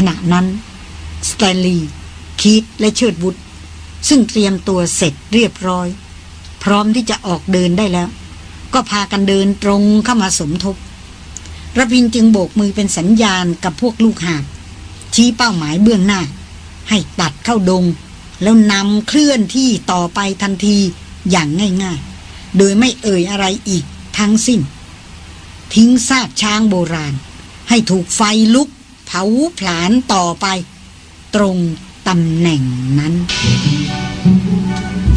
ขณะนั้น สแตนลีย์คีตและเชิดวุฒซึ่งเตรียมตัวเสร็จเรียบร้อย พร้อมที่จะออกเดินได้แล้ว ก็พากันเดินตรงเข้ามาสมทบระพินจึงโบกมือเป็นสัญญาณกับพวกลูกหาบชี้เป้าหมายเบื้องหน้า ให้ตัดเข้าดง แล้วนำเคลื่อนที่ต่อไปทันทีอย่างง่ายๆ โดยไม่เอ่ยอะไรอีกทั้งสิ้น ทิ้งซากช้างโบราณ ให้ถูกไฟลุก เผาผลาญต่อไป ตรงตำแหน่งนั้น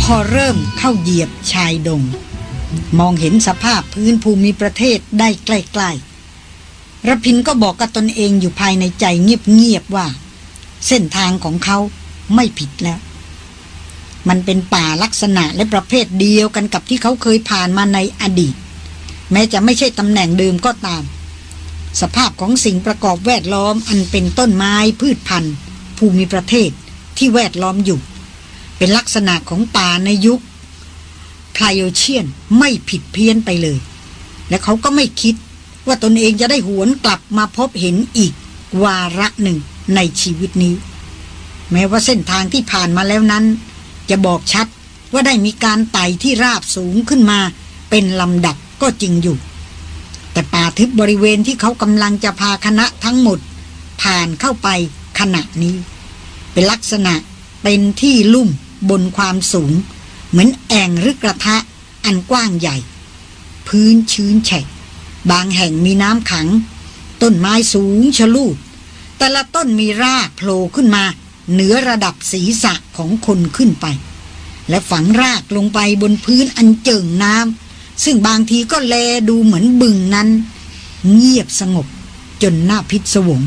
พอเริ่มเข้าเหยียบชายดง มองเห็นสภาพพื้นภูมิประเทศได้ใกล้ๆระพินก็บอกกับตนเองอยู่ภายในใจเงียบๆว่า เส้นทางของเขาไม่ผิดแล้ว มันเป็นป่าลักษณะและประเภทเดียวกันกับที่เขาเคยผ่านมาในอดีต แม้จะไม่ใช่ตำแหน่งเดิมก็ตาม สภาพของสิ่งประกอบแวดล้อมอันเป็นต้นไม้พืชพันธุ์ ภูมิประเทศที่แวดล้อมอยู่ เป็นลักษณะของป่าในยุคไพลโอเชียนไม่ผิดเพี้ยนไปเลย และเขาก็ไม่คิดว่าตนเองจะได้หวนกลับมาพบเห็นอีกวาระหนึ่งในชีวิตนี้ แม้ว่าเส้นทางที่ผ่านมาแล้วนั้น จะบอกชัดว่าได้มีการไต่ที่ราบสูงขึ้นมา เป็นลำดับก็จริงอยู่ แต่ป่าทึบบริเวณที่เขากำลังจะพาคณะทั้งหมด ผ่านเข้าไปขณะนี้ เป็นลักษณะเป็นที่ลุ่มบนความสูง เหมือนแอ่งหรือกระทะอันกว้างใหญ่ พื้นชื้นแฉะบางแห่งมีน้ำขัง ต้นไม้สูงชะลูด แต่ละต้นมีรากโผล่ขึ้นมา เหนือระดับศีรษะของคนขึ้นไป และฝังรากลงไปบนพื้นอันเจิ่งน้ำ ซึ่งบางทีก็แลดูเหมือนบึงนั้น เงียบสงบจนหน่าพิศวง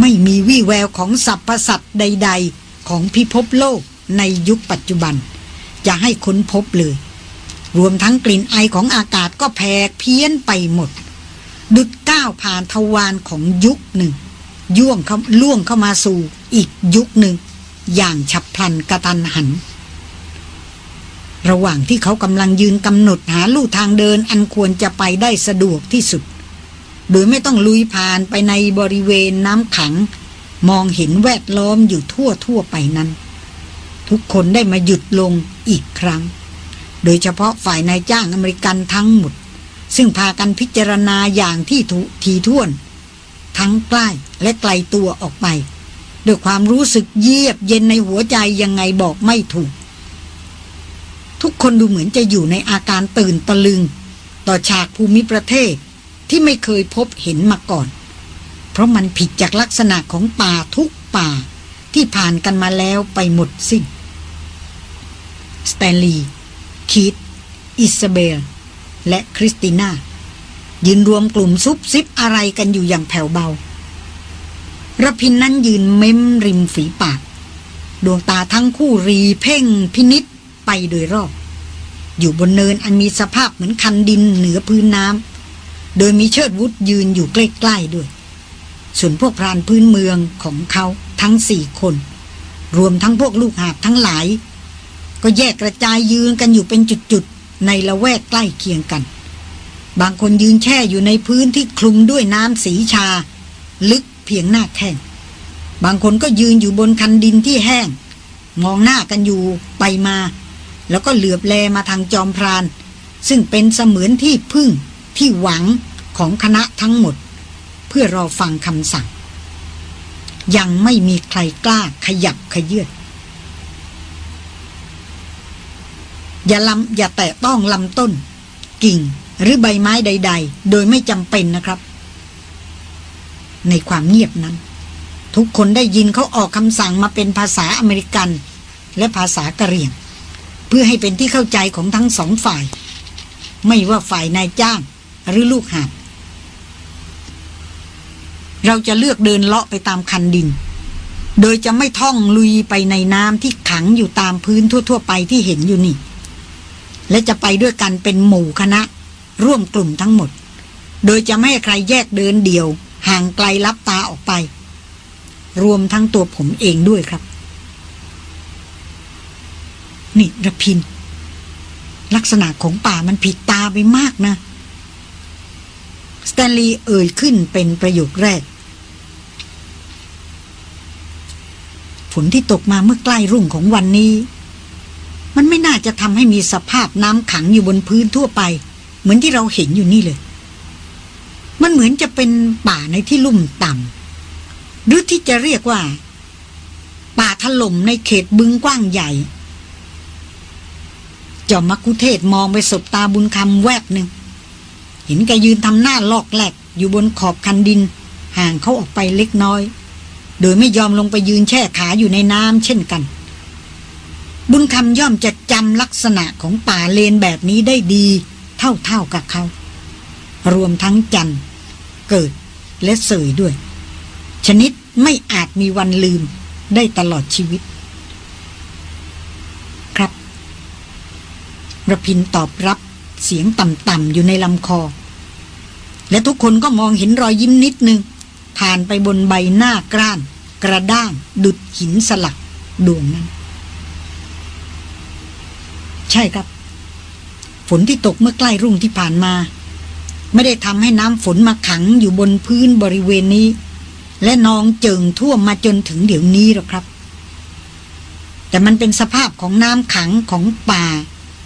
ไม่มีวี่แววของสัพพสัตว์ใด ๆ ของพิภพโลกในยุคปัจจุบัน จะให้ค้นพบเลย รวมทั้งกลิ่นไอของอากาศก็แผ่เพี้ยนไปหมด ดุดก้าวผ่านทวารของยุคหนึ่งย่วงเข้าล่วงเข้ามาสู่อีกยุคหนึ่ง อย่างฉับพลันกระตันหัน ระหว่างที่เขากำลังยืนกำหนดหาลู่ทางเดินอันควรจะไปได้สะดวกที่สุด โดยไม่ต้องลุยผ่านไปในบริเวณน้ำขัง มองเห็นแวดล้อมอยู่ทั่วทั่วไปนั้น ทุกคนได้มาหยุดลงอีกครั้ง โดยเฉพาะฝ่ายนายจ้างอเมริกันทั้งหมด ซึ่งพากันพิจารณาอย่างที่ทุทีท่วน ทั้งใกล้และไกลตัวออกไป ด้วยความรู้สึกเยียบเย็นในหัวใจยังไงบอกไม่ถูก ทุกคนดูเหมือนจะอยู่ในอาการตื่นตะลึง ต่อฉากภูมิประเทศที่ไม่เคยพบเห็นมาก่อน เพราะมันผิดจากลักษณะของป่าทุกป่าที่ผ่านกันมาแล้วไปหมดสิ้นสแตนลีย์คีธ อิสเบล และคริสติน่า ยืนรวมกลุ่มซุบซิบอะไรกันอยู่อย่างแผ่วเบาระพินนั้นยืนเม้มริมฝีปาก ดวงตาทั้งคู่รีเพ่งพินิศ ไปโดยรอบ อยู่บนเนินอันมีสภาพเหมือนคันดินเหนือพื้นน้ำโดยมีเชิดวุฒยืนอยู่ใกล้ๆด้วย ส่วนพวกพรานพื้นเมืองของเขาทั้งสี่คน รวมทั้งพวกลูกหาบทั้งหลาย ก็แยกกระจายยืนกันอยู่เป็นจุดๆ ในละแวกใกล้เคียงกัน บางคนยืนแช่อยู่ในพื้นที่คลุมด้วยน้ำสีชา ลึกเพียงหน้าแข้งบางคนก็ยืนอยู่บนคันดินที่แห้ง มองหน้ากันอยู่ไปมา แล้วก็เหลือบแลมาทางจอมพราน ซึ่งเป็นเสมือนที่พึ่งที่หวังของคณะทั้งหมด เพื่อรอฟังคำสั่ง ยังไม่มีใครกล้าขยับขยื่นอย่าลำอย่าแตะต้องลำต้น กิ่งหรือใบไม้ใด ๆ โดยไม่จำเป็นนะครับ ในความเงียบนั้น ทุกคนได้ยินเขาออกคำสั่งมาเป็นภาษาอเมริกัน และภาษากะเหรี่ยง เพื่อให้เป็นที่เข้าใจของทั้งสองฝ่าย ไม่ว่าฝ่ายนายจ้างหรือลูกหาบเราจะเลือกเดินเลาะไปตามคันดิน โดยจะไม่ท่องลุยไปในน้ำที่ขังอยู่ตามพื้นทั่ว ๆ ไปที่เห็นอยู่นี่ และจะไปด้วยกันเป็นหมู่คณะ ร่วมกลุ่มทั้งหมด โดยจะไม่ให้ใครแยกเดินเดี่ยว ห่างไกลลับตาออกไป รวมทั้งตัวผมเองด้วยครับ นี่ระพิน ลักษณะของป่ามันผิดตาไปมากนะ สแตนลีย์เอ่ยขึ้นเป็นประโยคแรก ฝนที่ตกมาเมื่อใกล้รุ่งของวันนี้ มันไม่น่าจะทำให้มีสภาพน้ำขังอยู่บนพื้นทั่วไป เหมือนที่เราเห็นอยู่นี่เลย มันเหมือนจะเป็นป่าในที่ลุ่มต่ำหรือที่จะเรียกว่า ป่าถล่มในเขตบึงกว้างใหญ่ จอมมักคุเทศมองไปสบตาบุญคำแวบหนึ่ง เห็นแกยืนทำหน้าลอกแหลกอยู่บนขอบคันดิน ห่างเขาออกไปเล็กน้อย โดยไม่ยอมลงไปยืนแช่ขาอยู่ในน้ำเช่นกัน บุญคำย่อมจะจำลักษณะของป่าเลนแบบนี้ได้ดี เท่าๆกับเขา รวมทั้งจันเกิดและเสยด้วย ชนิดไม่อาจมีวันลืมได้ตลอดชีวิต ระพินตอบรับเสียงต่ำๆอยู่ในลำคอ และทุกคนก็มองเห็นรอยยิ้มนิดนึงผ่านไปบนใบหน้ากร้าน กระด้างดุดหินสลักดวงนั้น ใช่ครับ ฝนที่ตกเมื่อใกล้รุ่งที่ผ่านมา ไม่ได้ทำให้น้ำฝนมาขังอยู่บนพื้นบริเวณนี้ และนองเจิงท่วมมาจนถึงเดี๋ยวนี้หรอกครับ แต่มันเป็นสภาพของน้ำขังของป่า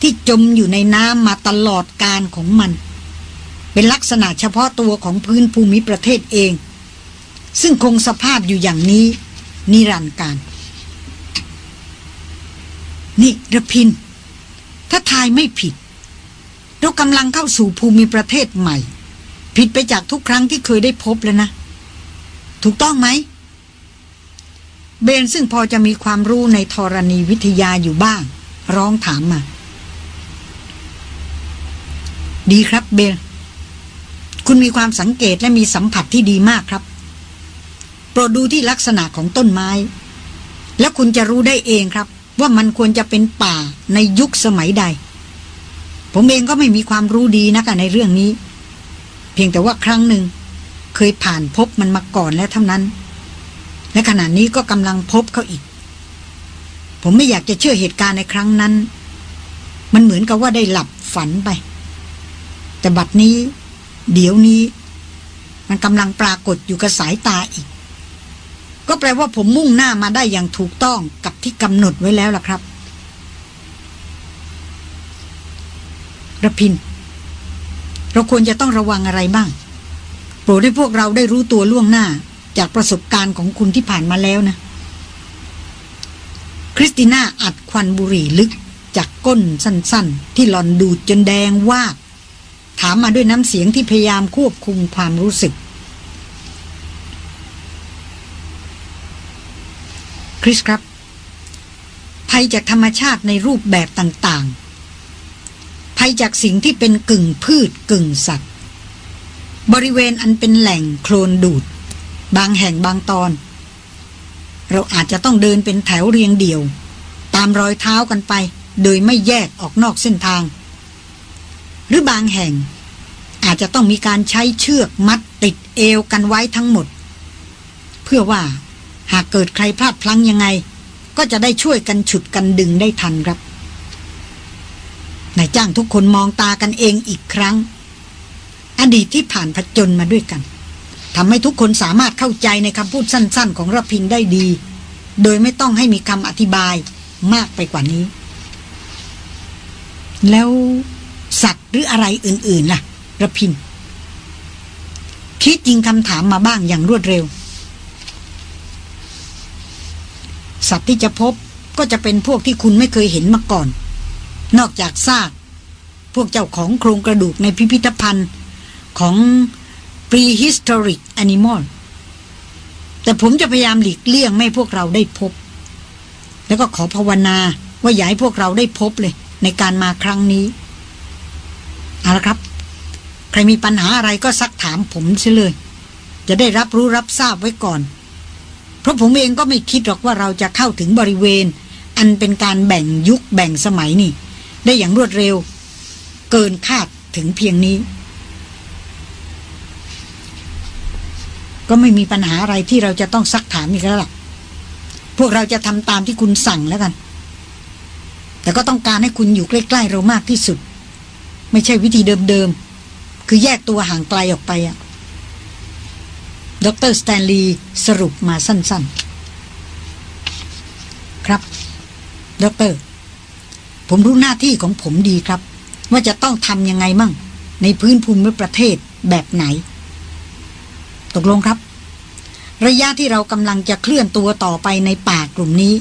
ที่จมอยู่ในน้ำมาตลอดการของมัน เป็นลักษณะเฉพาะตัวของพื้นภูมิประเทศเอง ซึ่งคงสภาพอยู่อย่างนี้ นิรันดร์การ นี่ระพิน ถ้าทายไม่ผิด เรากำลังเข้าสู่ภูมิประเทศใหม่ ผิดไปจากทุกครั้งที่เคยได้พบแล้วนะ ถูกต้องไหมเบนซึ่งพอจะมีความรู้ในธรณีวิทยาอยู่บ้าง ร้องถามมา ดีครับเบลคุณมีความสังเกตและมีสัมผัสที่ดีมากครับ โปรดดูที่ลักษณะของต้นไม้ แล้วคุณจะรู้ได้เองครับ ว่ามันควรจะเป็นป่าในยุคสมัยใด ผมเองก็ไม่มีความรู้ดีนักในเรื่องนี้ เพียงแต่ว่าครั้งหนึ่ง เคยผ่านพบมันมาก่อนแล้วเท่านั้น และขณะนี้ก็กำลังพบเขาอีก ผมไม่อยากจะเชื่อเหตุการณ์ในครั้งนั้น มันเหมือนกับว่าได้หลับฝันไป แต่บัดนี้ เดี๋ยวนี้ มันกำลังปรากฏอยู่กับสายตาอีก ก็แปลว่าผมมุ่งหน้ามาได้อย่างถูกต้องกับที่กำหนดไว้แล้วล่ะครับระพิน เราควรจะต้องระวังอะไรบ้าง โปรดให้พวกเราได้รู้ตัวล่วงหน้าจากประสบการณ์ของคุณที่ผ่านมาแล้วนะ คริสติน่าอัดควันบุหรี่ลึกจากก้นสั้น ๆ ที่หลอนดูดจนแดงวาบ ถามมาด้วยน้ำเสียงที่พยายามควบคุมความรู้สึก คริสครับ ภัยจากธรรมชาติในรูปแบบต่างๆ ภัยจากสิ่งที่เป็นกึ่งพืชกึ่งสัตว์ บริเวณอันเป็นแหล่งโคลนดูด บางแห่งบางตอน เราอาจจะต้องเดินเป็นแถวเรียงเดี่ยว ตามรอยเท้ากันไป โดยไม่แยกออกนอกเส้นทาง หรือบางแห่ง อาจจะต้องมีการใช้เชือกมัดติดเอวกันไว้ทั้งหมด เพื่อว่าหากเกิดใครพลาดพลั้งยังไง ก็จะได้ช่วยกันฉุดกันดึงได้ทันครับนายจ้างทุกคนมองตากันเองอีกครั้ง อดีตที่ผ่านผจญมาด้วยกันทำให้ทุกคนสามารถเข้าใจในคำพูดสั้น ๆ ของรพินได้ดี โดยไม่ต้องให้มีคำอธิบายมากไปกว่านี้ แล้ว สัตว์หรืออะไรอื่นๆล่ะระพิน คิดจริงคำถามมาบ้างอย่างรวดเร็ว สัตว์ที่จะพบก็จะเป็นพวกที่คุณไม่เคยเห็นมาก่อน นอกจากซากพวกเจ้าของโครงกระดูกในพิพิธภัณฑ์ของ prehistoric animal แต่ผมจะพยายามหลีกเลี่ยงไม่พวกเราได้พบ แล้วก็ขอภาวนาว่าอย่าให้พวกเราได้พบเลย ในการมาครั้งนี้ เอาละครับ ใครมีปัญหาอะไรก็ซักถามผมเสียเลย จะได้รับรู้รับทราบไว้ก่อน เพราะผมเองก็ไม่คิดหรอกว่าเราจะเข้าถึงบริเวณ อันเป็นการแบ่งยุคแบ่งสมัยนี่ ได้อย่างรวดเร็ว เกินคาดถึงเพียงนี้ ก็ไม่มีปัญหาอะไรที่เราจะต้องซักถามอีกแล้วล่ะพวกเราจะทำตามที่คุณสั่งแล้วกัน แต่ก็ต้องการให้คุณอยู่ใกล้ ๆ เรามากที่สุด ไม่ใช่วิธีเดิมๆ คือแยกตัวห่างไกลออกไปอะดรสแตนลีย์สรุปมาสั้นๆ ครับ ดร ผมรู้หน้าที่ของผมดีครับ ว่าจะต้องทำยังไงมั่ง ในพื้นภูมิประเทศแบบไหน ตกลงครับ ระยะที่เรากำลังจะเคลื่อนตัวต่อไปในป่ากลุ่มนี้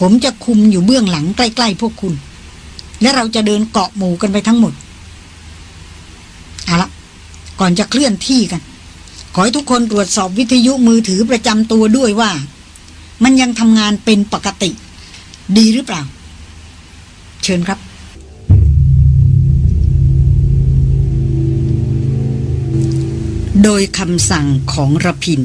ผมจะคุมอยู่เบื้องหลังใกล้ ๆ พวกคุณ และเราจะเดินเกาะหมู่กันไปทั้งหมด เอาละก่อนจะเคลื่อนที่กัน ขอให้ทุกคนตรวจสอบวิทยุมือถือประจำตัวด้วยว่า มันยังทำงานเป็นปกติ ดีหรือเปล่า เชิญครับโดยคำสั่งของระพิน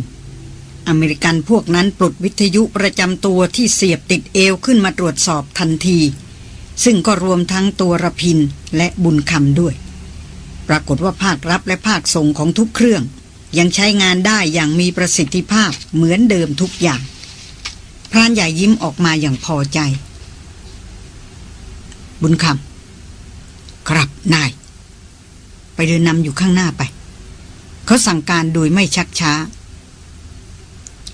อเมริกันพวกนั้นปลดวิทยุประจำตัวที่เสียบติดเอวขึ้นมาตรวจสอบทันที ซึ่งก็รวมทั้งตัวระพินและบุญคำด้วย ปรากฏว่าภาครับและภาคส่งของทุกเครื่อง ยังใช้งานได้อย่างมีประสิทธิภาพเหมือนเดิมทุกอย่าง พรานใหญ่ยิ้มออกมาอย่างพอใจ บุญคำครับนาย ไปเดินนำอยู่ข้างหน้าไป เขาสั่งการโดยไม่ชักช้า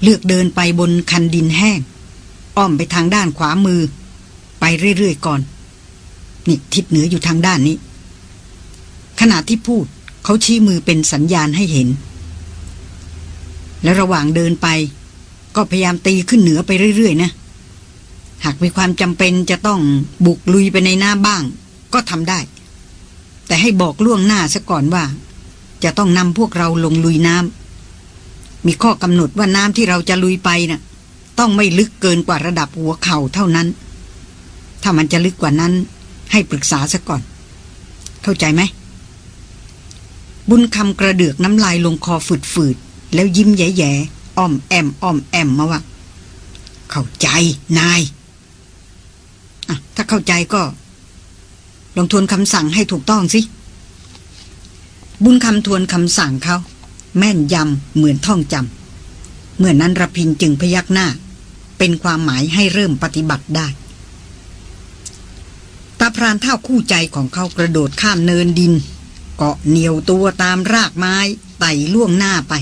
เลือกเดินไปบนคันดินแห้ง อ้อมไปทางด้านขวามือ ไปเรื่อยๆก่อน นี่ทิศเหนืออยู่ทางด้านนี้ ขณะที่พูดเขาชี้มือเป็นสัญญาณให้เห็น และระหว่างเดินไป ก็พยายามตีขึ้นเหนือไปเรื่อยๆนะ หากมีความจำเป็นจะต้องบุกลุยไปในหน้าบ้าง ก็ทำได้ แต่ให้บอกล่วงหน้าซะก่อนว่า จะต้องนำพวกเราลงลุยน้ำมีข้อกำหนดว่าน้ำที่เราจะลุยไปนะ่ะ ต้องไม่ลึกเกินกว่าระดับหัวเข่าเท่านั้น ถ้ามันจะลึกกว่านั้น ให้ปรึกษาซะก่อน เข้าใจไหม บุญคำกระเดือกน้ำลายลงคอฝืดๆ แล้วยิ้มแย่ๆอ้อมแอมอ้อมแอมมาว่าเข้าใจนายอะถ้าเข้าใจก็ ลองทวนคำสั่งให้ถูกต้องสิ บุญคำทวนคำสั่งเขาแม่นยำเหมือนท่องจำเมื่อนั้นระพินจึงพยักหน้า เป็นความหมายให้เริ่มปฏิบัติได้ ตาพรานเท่าคู่ใจของเขากระโดดข้ามเนินดิน เกาะเหนียวตัวตามรากไม้ไต่ล่วงหน้าไป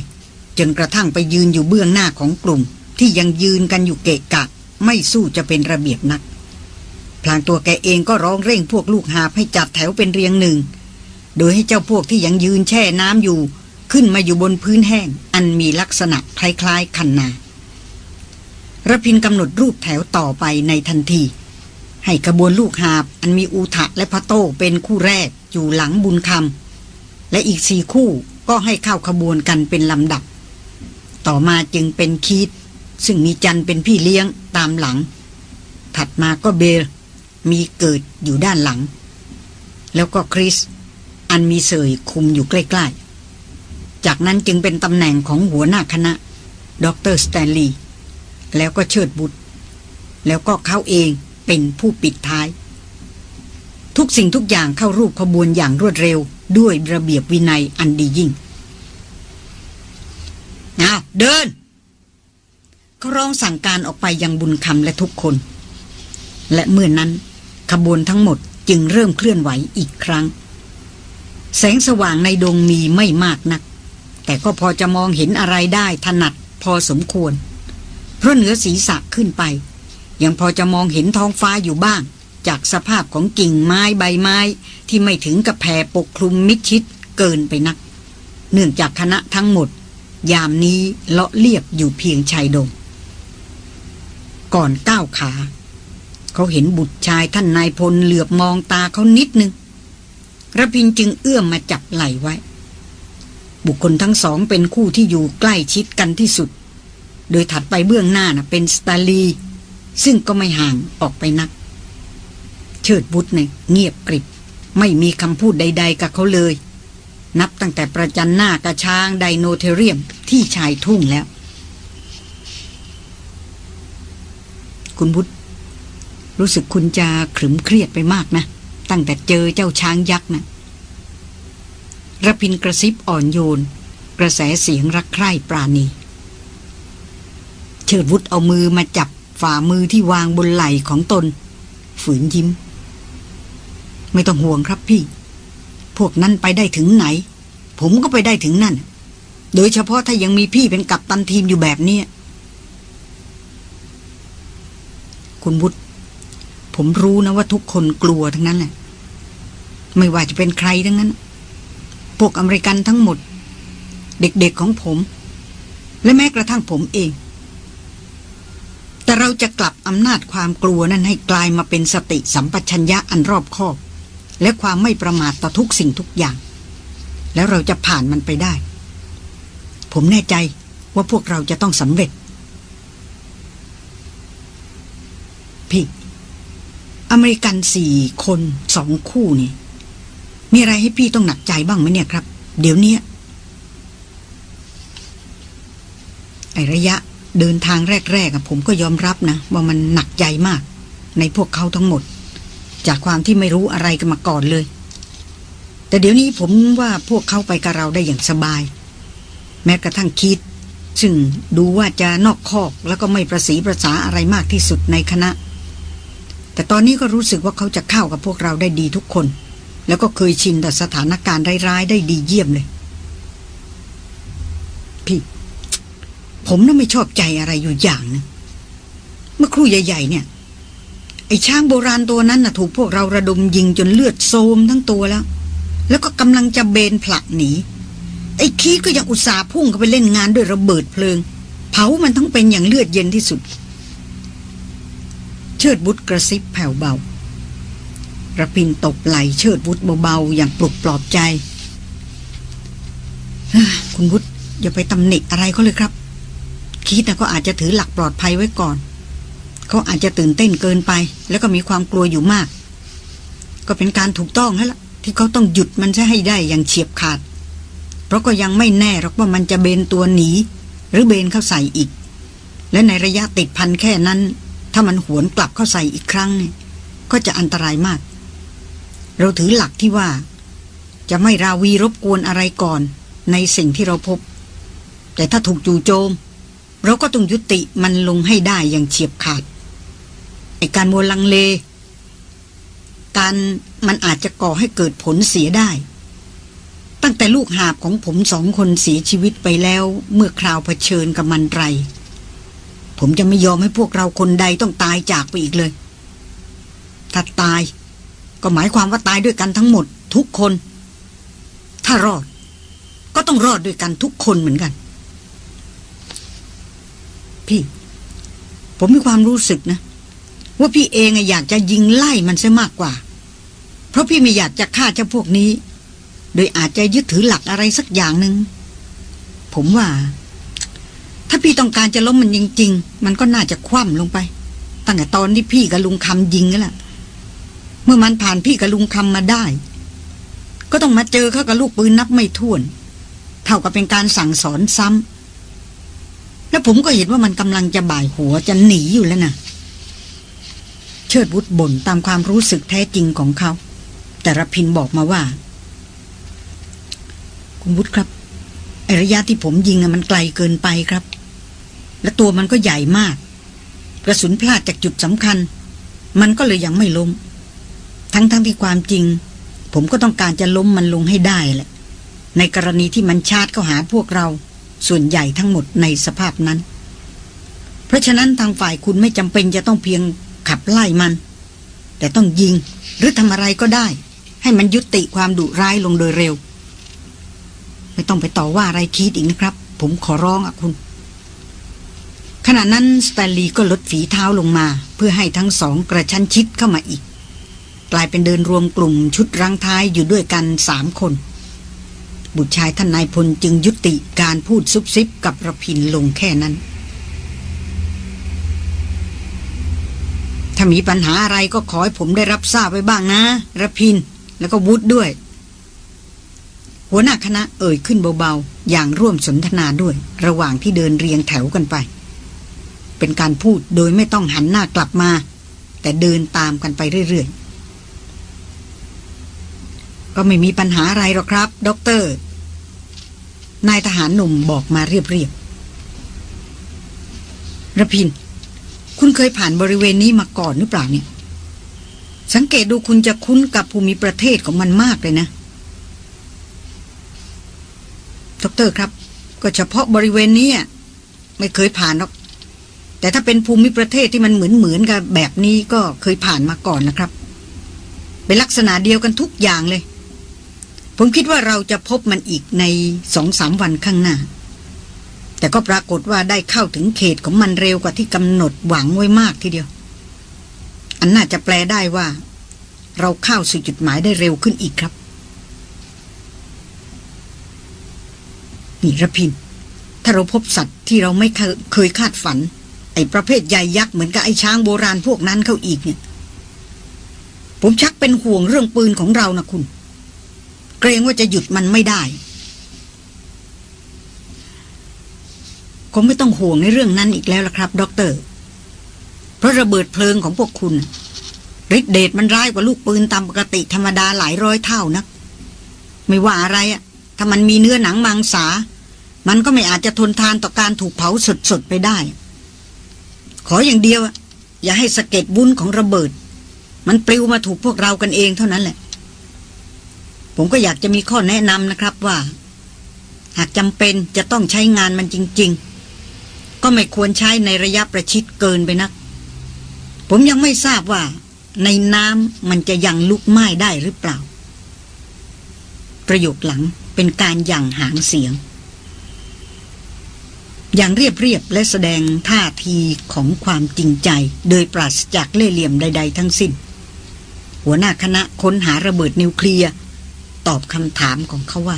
จนกระทั่งไปยืนอยู่เบื้องหน้าของกลุ่ม ที่ยังยืนกันอยู่เกะกะ ไม่สู้จะเป็นระเบียบนักพลางตัวแกเองก็ร้องเร่งพวกลูกหาให้จัดแถวเป็นเรียงหนึ่ง โดยให้เจ้าพวกที่ยังยืนแช่น้ำอยู่ ขึ้นมาอยู่บนพื้นแห้ง อันมีลักษณะคล้ายๆคันนาระพินกำหนดรูปแถวต่อไปในทันที ให้กระบวนลูกหาบ อันมีอูทะและพะโต้เป็นคู่แรกอยู่หลังบุญคำและอีกสี่คู่ก็ให้เข้าขบวนกันเป็นลำดับ ต่อมาจึงเป็นคีดซึ่งมีจันเป็นพี่เลี้ยงตามหลัง ถัดมาก็เบลมีเกิดอยู่ด้านหลัง แล้วก็คริส อันมีเสยคุมอยู่ใกล้ ๆ จากนั้นจึงเป็นตำแหน่งของหัวหน้าคณะ ดรสแตนลีย์แล้วก็เชิดบุตร แล้วก็เขาเอง เป็นผู้ปิดท้าย ทุกสิ่งทุกอย่างเข้ารูปขบวนอย่างรวดเร็ว ด้วยระเบียบวินัยอันดียิ่งเอาเดินเขาร้องสั่งการออกไปยังบุญคำและทุกคน และเมื่อนนั้น ขบวนทั้งหมดจึงเริ่มเคลื่อนไหวอีกครั้ง แสงสว่างในดงมีไม่มากนัก แต่ก็พอจะมองเห็นอะไรได้ถนัดพอสมควร เพราะเหนือศีรษะขึ้นไป ยังพอจะมองเห็นท้องฟ้าอยู่บ้าง จากสภาพของกิ่งไม้ใบไม้ ที่ไม่ถึงกับแผ่ปกคลุมมิดชิดเกินไปนัก เนื่องจากคณะทั้งหมด ยามนี้เลาะเรียบอยู่เพียงชายดง ก่อนก้าวขา เขาเห็นบุตรชายท่านนายพลเหลือบมองตาเขานิดนึงระพินจึงเอื้อมมาจับไหล่ไว้ บุคคลทั้งสองเป็นคู่ที่อยู่ใกล้ชิดกันที่สุด โดยถัดไปเบื้องหน้านะเป็นสตาลี ซึ่งก็ไม่ห่างออกไปนัก เชิดบุตรเนี่ยเงียบกริบ ไม่มีคำพูดใด ๆ กับเขาเลย นับตั้งแต่ประจันหน้ากระช้างไดโนเทเรียมที่ชายทุ่งแล้ว คุณบุตรรู้สึกคุณจะขรึมเครียดไปมากนะ ตั้งแต่เจอเจ้าช้างยักษ์นะระพินกระซิบอ่อนโยน กระแสเสียงรักใคร่ปราณี เชิดวุฒเอามือมาจับ ฝ่ามือที่วางบนไหล่ของตน ฝืนยิ้ม ไม่ต้องห่วงครับพี่ พวกนั้นไปได้ถึงไหน ผมก็ไปได้ถึงนั่น โดยเฉพาะถ้ายังมีพี่เป็นกัปตันทีมอยู่แบบนี้คุณบุตรผมรู้นะว่าทุกคนกลัวทั้งนั้นแหละ ไม่ว่าจะเป็นใครทั้งนั้น พวกอเมริกันทั้งหมด เด็กๆของผม และแม้กระทั่งผมเอง แต่เราจะกลับอำนาจความกลัวนั้นให้กลายมาเป็นสติสัมปชัญญะอันรอบคอบ และความไม่ประมาทต่อทุกสิ่งทุกอย่าง แล้วเราจะผ่านมันไปได้ ผมแน่ใจว่าพวกเราจะต้องสำเร็จ พี่ อเมริกันสี่คนสองคู่นี่มีอะไรให้พี่ต้องหนักใจบ้างไหมเนี่ยครับ เดี๋ยวนี้ไอระยะ เดินทางแรกๆผมก็ยอมรับนะ ว่ามันหนักใจมาก ในพวกเขาทั้งหมด จากความที่ไม่รู้อะไรกันมาก่อนเลย แต่เดี๋ยวนี้ผมว่าพวกเขาไปกับเราได้อย่างสบาย แม้กระทั่งคิด ซึ่งดูว่าจะนอกคอกแล้วก็ไม่ประสีประสาอะไรมากที่สุดในคณะ แต่ตอนนี้ก็รู้สึกว่าเขาจะเข้ากับพวกเราได้ดีทุกคน แล้วก็เคยชินต่อสถานการณ์ร้ายๆได้ดีเยี่ยมเลย พี่ ผมน่ะไม่ชอบใจอะไรอยู่อย่างนึงเมื่อครู่ใหญ่ ๆ เนี่ย ไอ้ช้างโบราณตัวนั้นน่ะ ถูกพวกเราระดมยิงจนเลือดโซมทั้งตัวแล้ว แล้วก็กำลังจะเบนผลักหนี ไอ้คีก็ยังอุตส่าห์พุ่งเข้าไปเล่นงานด้วยระเบิดเพลิง เผามันทั้งเป็นอย่างเลือดเย็นที่สุด เชิดบุตรกระซิบแผ่วเบาระพินตบไหลเชิดบุตรเบาๆอย่างปลุกปลอบใจ คุณบุตรอย่าไปตำหนิอะไรเขาเลยครับ คิดนะก็อาจจะถือหลักปลอดภัยไว้ก่อน เขาอาจจะตื่นเต้นเกินไป แล้วก็มีความกลัวอยู่มาก ก็เป็นการถูกต้องแล้วล่ะ ที่เขาต้องหยุดมันจะให้ได้อย่างเฉียบขาด เพราะก็ยังไม่แน่หรอกว่ามันจะเบนตัวหนี หรือเบนเข้าใส่อีก และในระยะติดพันแค่นั้น ถ้ามันหวนกลับเข้าใส่อีกครั้งเนี่ยก็จะอันตรายมาก เราถือหลักที่ว่า จะไม่ราวีรบกวนอะไรก่อน ในสิ่งที่เราพบ แต่ถ้าถูกจู่โจม เราก็ต้องยุติมันลงให้ได้อย่างเฉียบขาดไอการมัวลังเล การมันอาจจะก่อให้เกิดผลเสียได้ ตั้งแต่ลูกหาบของผมสองคนเสียชีวิตไปแล้วเมื่อคราวเผชิญกับมันไร ผมจะไม่ยอมให้พวกเราคนใดต้องตายจากไปอีกเลย ถ้าตาย ก็หมายความว่าตายด้วยกันทั้งหมดทุกคน ถ้ารอด ก็ต้องรอดด้วยกันทุกคนเหมือนกัน พี่ ผมมีความรู้สึกนะ ว่าพี่เองอยากจะยิงไล่มันซะมากกว่า เพราะพี่ไม่อยากจะฆ่าเจ้าพวกนี้ โดยอาจจะยึดถือหลักอะไรสักอย่างหนึ่งผมว่า ถ้าพี่ต้องการจะล้มมันจริง ๆ มันก็น่าจะคว่ำลงไป ตั้งแต่ตอนที่พี่กับลุงคำยิงกันแหละเมื่อมันผ่านพี่กับลุงคำมาได้ ก็ต้องมาเจอเขากับลูกปืนนับไม่ถ้วน เท่ากับเป็นการสั่งสอนซ้ำ แล้วผมก็เห็นว่ามันกำลังจะบ่ายหัวจะหนีอยู่แล้วนะเชิดวุฒบ่นตามความรู้สึกแท้จริงของเขา แต่รพินบอกมาว่า คุณวุฒครับไอระยะที่ผมยิงมันไกลเกินไปครับ และตัวมันก็ใหญ่มาก กระสุนพลาดจากจุดสำคัญ มันก็เลยยังไม่ล้ม ทั้งๆทที่ความจริง ผมก็ต้องการจะล้มมันลงให้ได้แหละ ในกรณีที่มันชาร์จเข้าหาพวกเรา ส่วนใหญ่ทั้งหมดในสภาพนั้น เพราะฉะนั้นทางฝ่ายคุณไม่จำเป็นจะต้องเพียงขับไล่มัน แต่ต้องยิงหรือทำอะไรก็ได้ ให้มันยุติความดุร้ายลงโดยเร็ว ไม่ต้องไปต่อว่าอะไรคิดอีกนะครับ ผมขอร้องอะคุณ ขณะนั้นสแตนลีย์ก็ลดฝีเท้าลงมา เพื่อให้ทั้งสองกระชั้นชิดเข้ามาอีก กลายเป็นเดินรวมกลุ่มชุดรังท้ายอยู่ด้วยกันสามคน บุตรชายท่านนายพลจึงยุติการพูดซุบซิบกับระพินลงแค่นั้น ถ้ามีปัญหาอะไรก็ขอให้ผมได้รับทราบไว้บ้างนะระพินแล้วก็วุฒด้วย หัวหน้าคณะเอ่ยขึ้นเบาๆ อย่างร่วมสนทนาด้วย ระหว่างที่เดินเรียงแถวกันไป เป็นการพูดโดยไม่ต้องหันหน้ากลับมา แต่เดินตามกันไปเรื่อยๆ ก็ไม่มีปัญหาอะไรหรอกครับ ด็อกเตอร์ นายทหารหนุ่มบอกมาเรียบๆระพิน คุณเคยผ่านบริเวณนี้มาก่อนหรือเปล่าเนี่ย สังเกตดูคุณจะคุ้นกับภูมิประเทศของมันมากเลยนะ ด็อกเตอร์ครับ ก็เฉพาะบริเวณนี้ไม่เคยผ่านหรอก แต่ถ้าเป็นภูมิประเทศที่มันเหมือนเหมือนกับแบบนี้ก็เคยผ่านมาก่อนนะครับ เป็นลักษณะเดียวกันทุกอย่างเลย ผมคิดว่าเราจะพบมันอีกในสองสามวันข้างหน้า แต่ก็ปรากฏว่าได้เข้าถึงเขตของมันเร็วกว่าที่กำหนดหวังไว้มากทีเดียว อันน่าจะแปลได้ว่า เราเข้าสู่จุดหมายได้เร็วขึ้นอีกครับ นี่ระพิน ถ้าเราพบสัตว์ที่เราไม่เคยคาดฝัน ไอ้ประเภทใหญ่ยักษ์เหมือนกับไอ้ช้างโบราณพวกนั้นเข้าอีกเนี่ย ผมชักเป็นห่วงเรื่องปืนของเรานะคุณ เกรงว่าจะหยุดมันไม่ได้ คงไม่ต้องห่วงในเรื่องนั้นอีกแล้วละครับ ด็อกเตอร์ เพราะระเบิดเพลิงของพวกคุณฤทธิเดชมันร้ายกว่าลูกปืนตามปกติธรรมดาหลายร้อยเท่านักไม่ว่าอะไรอะถ้ามันมีเนื้อหนังมังสา มันก็ไม่อาจจะทนทานต่อการถูกเผาสดๆไปได้ ขออย่างเดียวอย่าให้สะเก็ดบุ้นของระเบิด มันปลิวมาถูกพวกเรากันเองเท่านั้นแหละ ผมก็อยากจะมีข้อแนะนำนะครับว่า หากจำเป็นจะต้องใช้งานมันจริง ๆ ก็ไม่ควรใช้ในระยะประชิดเกินไปนัก ผมยังไม่ทราบว่า ในน้ำมันจะยังลุกไหม้ได้หรือเปล่า ประโยคหลังเป็นการยั่งหางเสียง อย่างเรียบเรียบและแสดงท่าทีของความจริงใจ โดยปราศจากเล่ห์เหลี่ยมใด ๆ ทั้งสิ้น หัวหน้าคณะค้นหาระเบิดนิวเคลียร์ ตอบคำถามของเขาว่า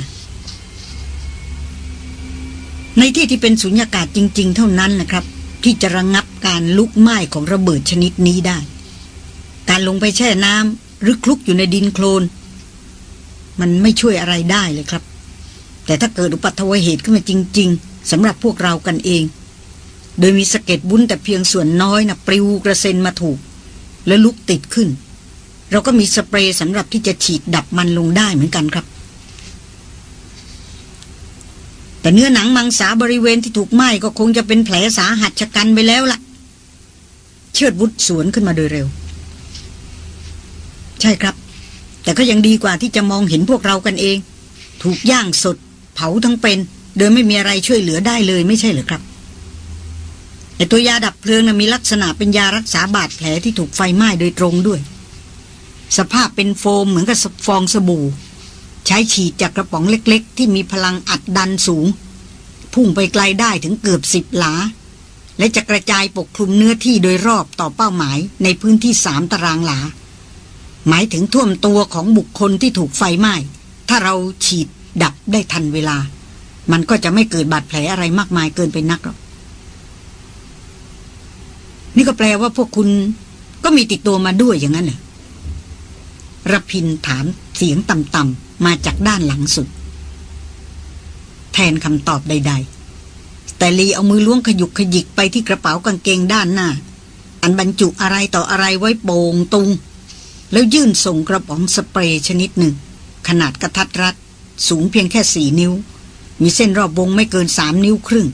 ในที่ที่เป็นสุญญากาศจริง ๆ เท่านั้นนะครับ ที่จะระงงับการลุกไหม้ของระเบิดชนิดนี้ได้ การลงไปแช่น้ำหรือคลุกอยู่ในดินโคลน มันไม่ช่วยอะไรได้เลยครับ แต่ถ้าเกิดอุปัตวเหตุขึ้นมาจริง ๆสำหรับพวกเรากันเอง โดยมีสะเก็ดบุญแต่เพียงส่วนน้อยนะปลิวกระเซ็นมาถูก แล้วลุกติดขึ้น เราก็มีสเปรย์สำหรับที่จะฉีดดับมันลงได้เหมือนกันครับ แต่เนื้อหนังมังสาบริเวณที่ถูกไหม้ก็คงจะเป็นแผลสาหัสชะกันไปแล้วละ่ะ เชิดวุฒสวนขึ้นมาโดยเร็ว ใช่ครับ แต่ก็ยังดีกว่าที่จะมองเห็นพวกเรากันเอง ถูกย่างสด เผาทั้งเป็น โดยไม่มีอะไรช่วยเหลือได้เลยไม่ใช่หรือครับไอตัวยาดับเพลิงนะมีลักษณะเป็นยารักษาบาดแผลที่ถูกไฟไหม้โดยตรงด้วย สภาพเป็นโฟมเหมือนกับฟองสบู่ ใช้ฉีดจากกระป๋องเล็กๆ ที่มีพลังอัดดันสูง พุ่งไปไกลได้ถึงเกือบสิบหลา และจะกระจายปกคลุมเนื้อที่โดยรอบต่อเป้าหมายในพื้นที่สามตารางหลา หมายถึงท่วมตัวของบุคคลที่ถูกไฟไหม้ ถ้าเราฉีดดับได้ทันเวลา มันก็จะไม่เกิดบาดแผลอะไรมากมายเกินไปนักหรอกนี่ก็แปลว่าพวกคุณก็มีติดตัวมาด้วยอย่างนั้นเหรอ ระพินถามเสียงต่ำๆมาจากด้านหลังสุด แทนคำตอบใด ๆ แต่ลีเอามือล้วงขยุกขยิกไปที่กระเป๋ากางเกงด้านหน้า อันบรรจุอะไรต่ออะไรไว้โป่งตุง แล้วยื่นส่งกระป๋องสเปรย์ชนิดหนึ่ง ขนาดกระทัดรัด สูงเพียงแค่สี่นิ้ว มีเส้นรอบวงไม่เกินสามนิ้วครึ่ง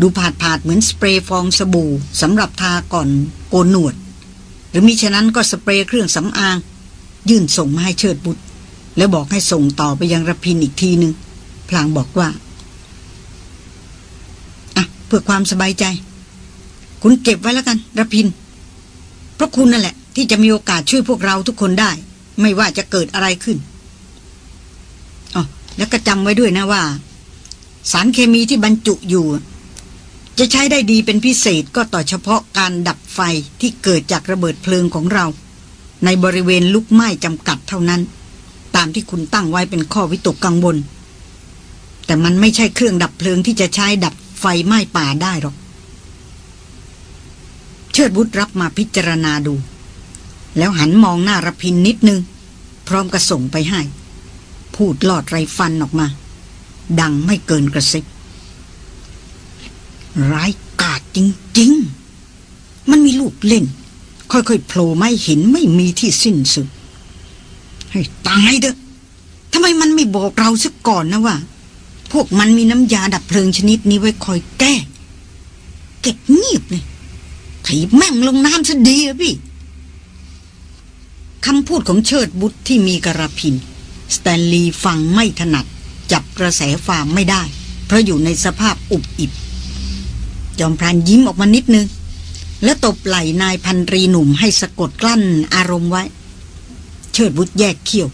ดูผาดผาดเหมือนสเปรย์ฟองสบู่สำหรับทาก่อนโกนหนวด หรือมิฉะนั้นก็สเปรย์เครื่องสำอาง ยื่นส่งมาให้เชิดบุตร แล้วบอกให้ส่งต่อไปยังระพินอีกทีหนึ่งพลางบอกว่าอะเพื่อความสบายใจ คุณเก็บไว้แล้วกันระพิน เพราะคุณนั่นแหละ ที่จะมีโอกาสช่วยพวกเราทุกคนได้ ไม่ว่าจะเกิดอะไรขึ้นแล้วก็จำไว้ด้วยนะว่า สารเคมีที่บรรจุอยู่จะใช้ได้ดีเป็นพิเศษก็ต่อเฉพาะการดับไฟที่เกิดจากระเบิดเพลิงของเรา ในบริเวณลุกไหม้จำกัดเท่านั้น ตามที่คุณตั้งไว้เป็นข้อวิตกกังวล แต่มันไม่ใช่เครื่องดับเพลิงที่จะใช้ดับไฟไหม้ป่าได้หรอก เชิดบุตรรับมาพิจารณาดู แล้วหันมองหน้ารพินนิดนึง พร้อมกระส่งไปให้ พูดลอดไรฟันออกมา ดังไม่เกินกระซิบร้ายกาจจริง ๆ มันมีลูกเล่น ค่อยๆโผล่ไม่เห็นไม่มีที่สิ้นสุดให้ตายเด้อทำไมมันไม่บอกเราซะก่อนนะว่า พวกมันมีน้ำยาดับเพลิงชนิดนี้ไว้คอยแก้ เก็บเงียบเลยถีบแม่งลงน้ำซะดีอะพี่คำพูดของเชิดวุฒที่มีกับระพิน สแตนลีย์ฟังไม่ถนัด จับกระแสความไม่ได้ เพราะอยู่ในสภาพอุบอิบ จอมพรานยิ้มออกมานิดนึง แล้วตบไหล่นายพันรีหนุ่มให้สะกดกลั้นอารมณ์ไว้ เชิดวุฒแยกเขี้ยว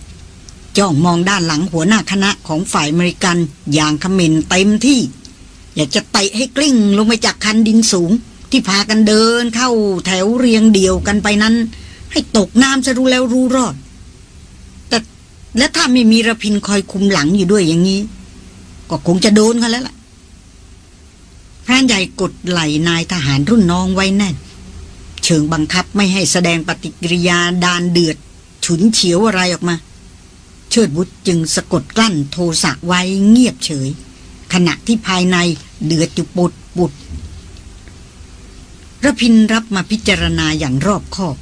จ้องมองด้านหลังหัวหน้าคณะของฝ่ายอเมริกันอย่างเขม่นเต็มที่ อยากจะเตะให้กลิ้งลงไปจากคันดินสูง ที่พากันเดินเข้าแถวเรียงเดี่ยวกันไปนั้น ให้ตกน้ำจะรู้แล้วรู้รอด แต่และถ้าไม่มีระพินคอยคุมหลังอยู่ด้วยอย่างนี้ ก็คงจะโดนกันแล้วล่ะ พรานใหญ่กดไหล่นายทหารรุ่นน้องไว้แน่น เชิงบังคับไม่ให้แสดงปฏิกิริยาดานเดือด ฉุนเฉียวอะไรออกมา เชิดบุตรจึงสะกดกลั้นโทสะไว้เงียบเฉย ขณะที่ภายในเดือดอยู่ปุดปุดระพินรับมาพิจารณาอย่างรอบคอบ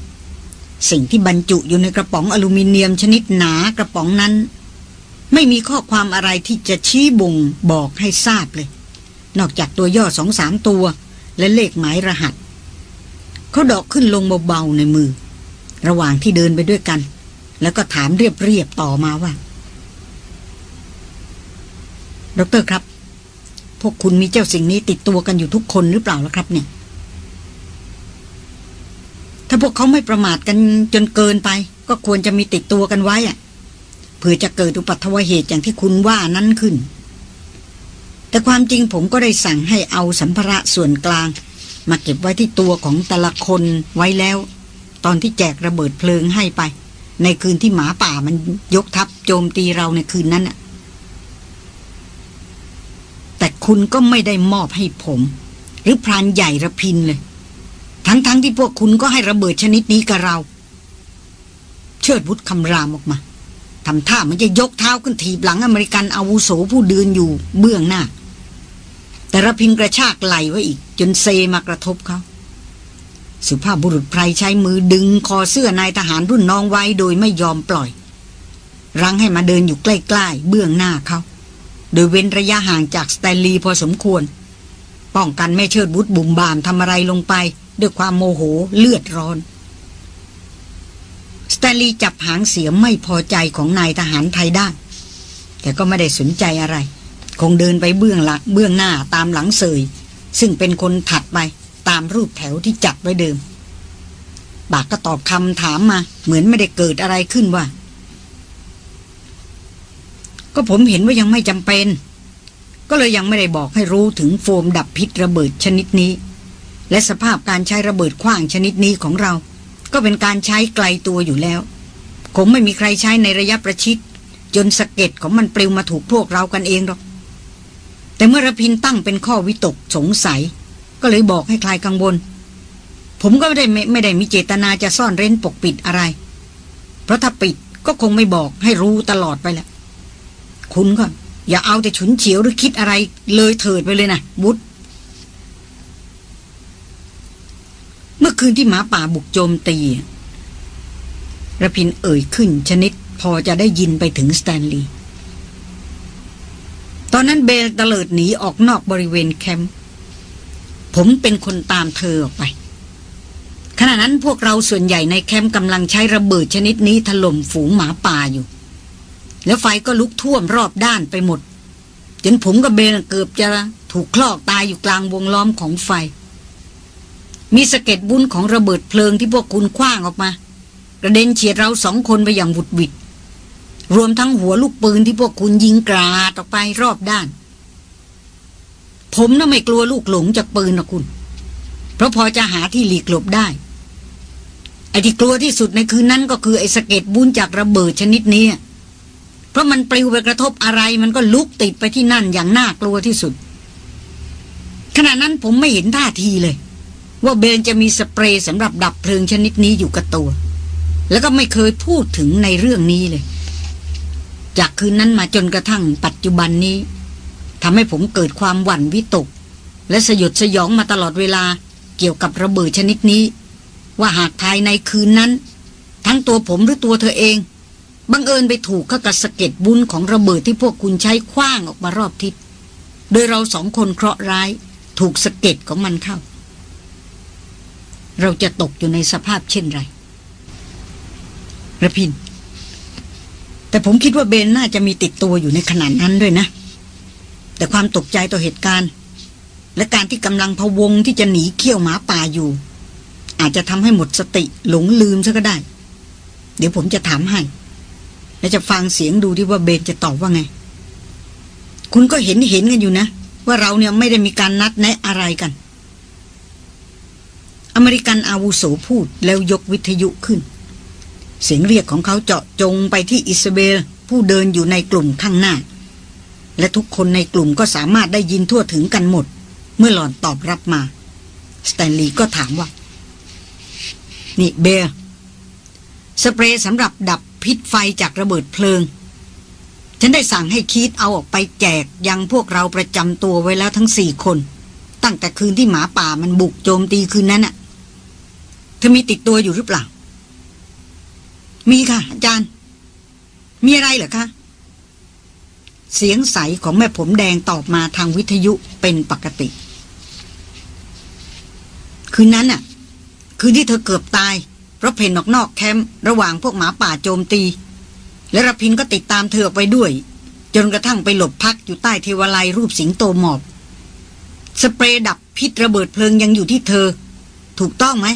สิ่งที่บรรจุอยู่ในกระป๋องอลูมิเนียมชนิดหนากระป๋องนั้น ไม่มีข้อความอะไรที่จะชี้บ่งบอกให้ทราบเลย นอกจากตัวย่อสองสามตัว และเลขหมายรหัส เขาดอกขึ้นลงเบาๆในมือ ระหว่างที่เดินไปด้วยกัน แล้วก็ถามเรียบๆต่อมาว่าดรครับ พวกคุณมีเจ้าสิ่งนี้ติดตัวกันอยู่ทุกคนหรือเปล่าล่ะครับเนี่ย ถ้าพวกเขาไม่ประมาทกันจนเกินไป ก็ควรจะมีติดตัวกันไว้อะเผื่อจะเกิดอุปัตวเหตุอย่างที่คุณว่านั้นขึ้น แต่ความจริงผมก็ได้สั่งให้เอาสัมภาระส่วนกลาง มาเก็บไว้ที่ตัวของแต่ละคนไว้แล้ว ตอนที่แจกระเบิดเพลิงให้ไป ในคืนที่หมาป่ามันยกทัพโจมตีเราในคืนนั้นน่ะแต่คุณก็ไม่ได้มอบให้ผม หรือพรานใหญ่ระพินเลย ทั้งๆทที่พวกคุณก็ให้ระเบิดชนิดนี้กับเรา เชิดวุฒคำรามออกมาทำท่ามันจะยกเท้าขึ้นถีบหลังอเมริกันอาวุโสผู้เดินอยู่เบื้องหน้า แต่ระพินกระชากไหล่ไว้อีก จนเซมากระทบเขา สุภาพบุรุษไพรใช้มือดึงคอเสื้อนายทหารรุ่นน้องไว้โดยไม่ยอมปล่อย รั้งให้มาเดินอยู่ใกล้ๆ เบื้องหน้าเขา โดยเว้นระยะห่างจากสแตนลีย์พอสมควร ป้องกันไม่เชิดวุฒบุ่มบ่ามทำอะไรลงไป ด้วยความโมโหเลือดร้อนสแตนลีย์จับหางเสียงไม่พอใจของนายทหารไทยได้แต่ก็ไม่ได้สนใจอะไร คงเดินไปเบื้องหลังเบื้องหน้าตามหลังเสย ซึ่งเป็นคนถัดไปตามรูปแถวที่จัดไว้เดิม บากก็ตอบคำถามมา เหมือนไม่ได้เกิดอะไรขึ้นว่า ก็ผมเห็นว่ายังไม่จำเป็น ก็เลยยังไม่ได้บอกให้รู้ถึงโฟมดับพิษระเบิดชนิดนี้ และสภาพการใช้ระเบิดขว้างชนิดนี้ของเรา ก็เป็นการใช้ไกลตัวอยู่แล้วคงไม่มีใครใช้ในระยะประชิดจนสะเก็ดของมันปลิวมาถูกพวกเรากันเองหรอก แต่เมื่อระพินตั้งเป็นข้อวิตกสงสัย ก็เลยบอกให้คลายกังวล ผมก็ไม่ได้ไม่ไม่ได้มีเจตนาจะซ่อนเร้นปกปิดอะไร เพราะถ้าปิดก็คงไม่บอกให้รู้ตลอดไปแหละคุณก็อย่าเอาแต่ฉุนเฉียวหรือคิดอะไรเลยเถิดไปเลยนะบุตรเมื่อคืนที่หมาป่าบุกโจมตีระพินเอ่ยขึ้นชนิดพอจะได้ยินไปถึงสแตนลีย์ ตอนนั้นเบลเตลิดหนีออกนอกบริเวณแคมป์ผมเป็นคนตามเธอออกไป ขณะนั้นพวกเราส่วนใหญ่ในแคมป์กำลังใช้ระเบิดชนิดนี้ถล่มฝูงหมาป่าอยู่ แล้วไฟก็ลุกท่วมรอบด้านไปหมด จนผมกับเบลเกือบจะถูกคลอกตายอยู่กลางวงล้อมของไฟ มีสะเก็ดบุญของระเบิดเพลิงที่พวกคุณคว้างออกมา กระเด็นเฉียดเราสองคนไปอย่างบุดวิด รวมทั้งหัวลูกปืนที่พวกคุณยิงกราดออกไปรอบด้าน ผมน่ะไม่กลัวลูกหลงจากปืนนะคุณ เพราะพอจะหาที่หลีกหลบได้ ไอ้ที่กลัวที่สุดในคืนนั้นก็คือไอ้สะเก็ดบุญจากระเบิดชนิดนี้ เพราะมันปลิวไปกระทบอะไรมันก็ลุกติดไปที่นั่นอย่างน่ากลัวที่สุด ขณะนั้นผมไม่เห็นท่าทีเลย ว่าเบนจะมีสเปรย์สำหรับดับเพลิงชนิดนี้อยู่กับตัว แล้วก็ไม่เคยพูดถึงในเรื่องนี้เลย จากคืนนั้นมาจนกระทั่งปัจจุบันนี้ทำให้ผมเกิดความหวั่นวิตก และสยดสยองมาตลอดเวลาเกี่ยวกับระเบิดชนิดนี้ ว่าหากภายในคืนนั้น ทั้งตัวผมหรือตัวเธอเอง บังเอิญไปถูกข้ากระสเก็ดบุญของระเบิดที่พวกคุณใช้คว้างออกมารอบทิศโดยเราสองคนเคราะห์ร้าย ถูกสะเก็ดของมันเข้า เราจะตกอยู่ในสภาพเช่นไรระพิน แต่ผมคิดว่าเบนน่าจะมีติดตัวอยู่ในขนาดนั้นด้วยนะ แต่ความตกใจต่อเหตุการณ์ และการที่กำลังพะวงที่จะหนีเขี้ยวหมาป่าอยู่ อาจจะทำให้หมดสติหลงลืมซะก็ได้ เดี๋ยวผมจะถามให้ และจะฟังเสียงดูที่ว่าเบนจะตอบว่าไง คุณก็เห็นเห็นกันอยู่นะ ว่าเราเนี่ยไม่ได้มีการนัดแนะอะไรกัน อเมริกันอาวุโสพูดแล้วยกวิทยุขึ้น เสียงเรียกของเขาเจาะจงไปที่อิสเบลผู้เดินอยู่ในกลุ่มข้างหน้า และทุกคนในกลุ่มก็สามารถได้ยินทั่วถึงกันหมด เมื่อหล่อนตอบรับมา สแตนลีย์ก็ถามว่า นี่เบลสเปรย์สำหรับดับพิษไฟจากระเบิดเพลิง ฉันได้สั่งให้คีดเอาออกไปแจกยังพวกเราประจำตัวไว้แล้วทั้งสี่คน ตั้งแต่คืนที่หมาป่ามันบุกโจมตีคืนนั้นน่ะ เธอมีติดตัวอยู่หรือเปล่า มีค่ะอาจารย์ มีอะไรเหรอคะเสียงใสของแม่ผมแดงตอบมาทางวิทยุเป็นปกติ คืนนั้นน่ะ คืนที่เธอเกือบตายเพราะเพนออกนอกแคมป์ระหว่างพวกหมาป่าโจมตี และรพินก็ติดตามเธอไปด้วย จนกระทั่งไปหลบพักอยู่ใต้เทวาลัยรูปสิงโตหมอบ สเปรย์ดับพิษระเบิดเพลิงยังอยู่ที่เธอ ถูกต้องไหม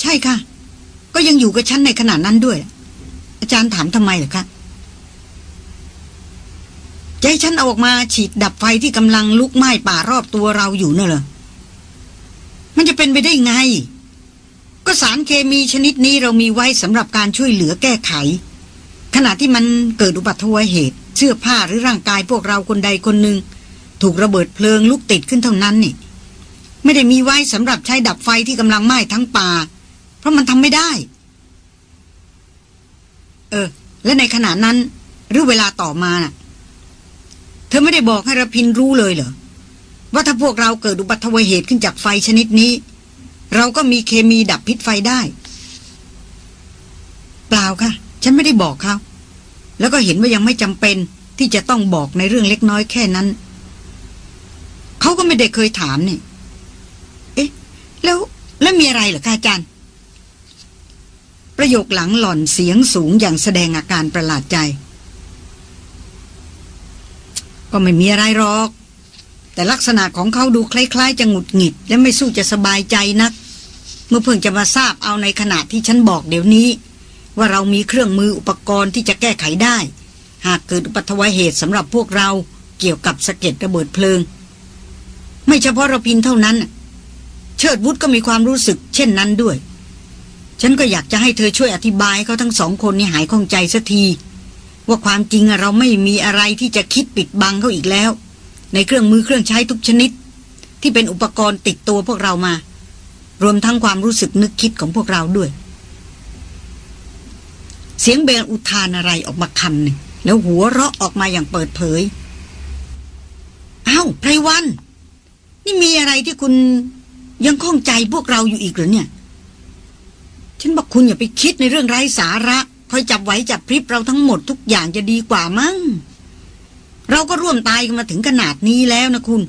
ใช่ค่ะ ก็ยังอยู่กับฉันในขณะนั้นด้วย อาจารย์ถามทำไมเหรอคะจะให้ฉันเอาออกมาฉีดดับไฟที่กำลังลุกไหม้ป่ารอบตัวเราอยู่เน่ะเหรอมันจะเป็นไปได้ไง ก็สารเคมีชนิดนี้เรามีไว้สำหรับการช่วยเหลือแก้ไข ขณะที่มันเกิดอุบัติเหตุ เสื้อผ้าหรือร่างกายพวกเราคนใดคนหนึ่ง ถูกระเบิดเพลิงลุกติดขึ้นเท่านั้นนี่ ไม่ได้มีไว้สำหรับใช้ดับไฟที่กำลังไหม้ทั้งป่า เพราะมันทำไม่ได้ เออ และในขณะนั้น หรือเวลาต่อมาน่ะ เธอไม่ได้บอกให้ระพินรู้เลยเหรอ ว่าถ้าพวกเราเกิดอุบัติเหตุขึ้นจากไฟชนิดนี้ เราก็มีเคมีดับพิษไฟได้ เปล่าค่ะ ฉันไม่ได้บอกเขาแล้วก็เห็นว่ายังไม่จำเป็นที่จะต้องบอกในเรื่องเล็กน้อยแค่นั้น เขาก็ไม่ได้เคยถามนี่ เอ๊ะ แล้ว แล้วมีอะไรเหรอคะอาจารย์ ประโยคหลังหล่อนเสียงสูงอย่างแสดงอาการประหลาดใจ ก็ไม่มีอะไรหรอก แต่ลักษณะของเขาดูคล้ายๆ จะหงุดหงิด และไม่สู้จะสบายใจนัก เมื่อเพิ่งจะมาทราบเอาในขณะที่ฉันบอกเดี๋ยวนี้ ว่าเรามีเครื่องมืออุปกรณ์ที่จะแก้ไขได้ หากเกิดอุบัติเหตุสำหรับพวกเราเกี่ยวกับสะเก็ดระเบิดเพลิง ไม่เฉพาะเราพินเท่านั้น เชิดวุฒก็มีความรู้สึกเช่นนั้นด้วย ฉันก็อยากจะให้เธอช่วยอธิบายเขาทั้งสองคนนี้หายข้องใจสักที ว่าความจริงเราไม่มีอะไรที่จะคิดปิดบังเขาอีกแล้ว ในเครื่องมือเครื่องใช้ทุกชนิด ที่เป็นอุปกรณ์ติดตัวพวกเรามา รวมทั้งความรู้สึกนึกคิดของพวกเราด้วย เสียงเบลอุทานอะไรออกมาคำหนึ่งแล้วหัวเราะออกมาอย่างเปิดเผยอ้าวไพรวัน นี่มีอะไรที่คุณยังข้องใจพวกเราอยู่อีกหรือเนี่ย ฉันบอกคุณอย่าไปคิดในเรื่องไร้สาระคอยจับไหวจับพริบเราทั้งหมดทุกอย่างจะดีกว่ามั้ง เราก็ร่วมตายกันมาถึงขนาดนี้แล้วนะคุณ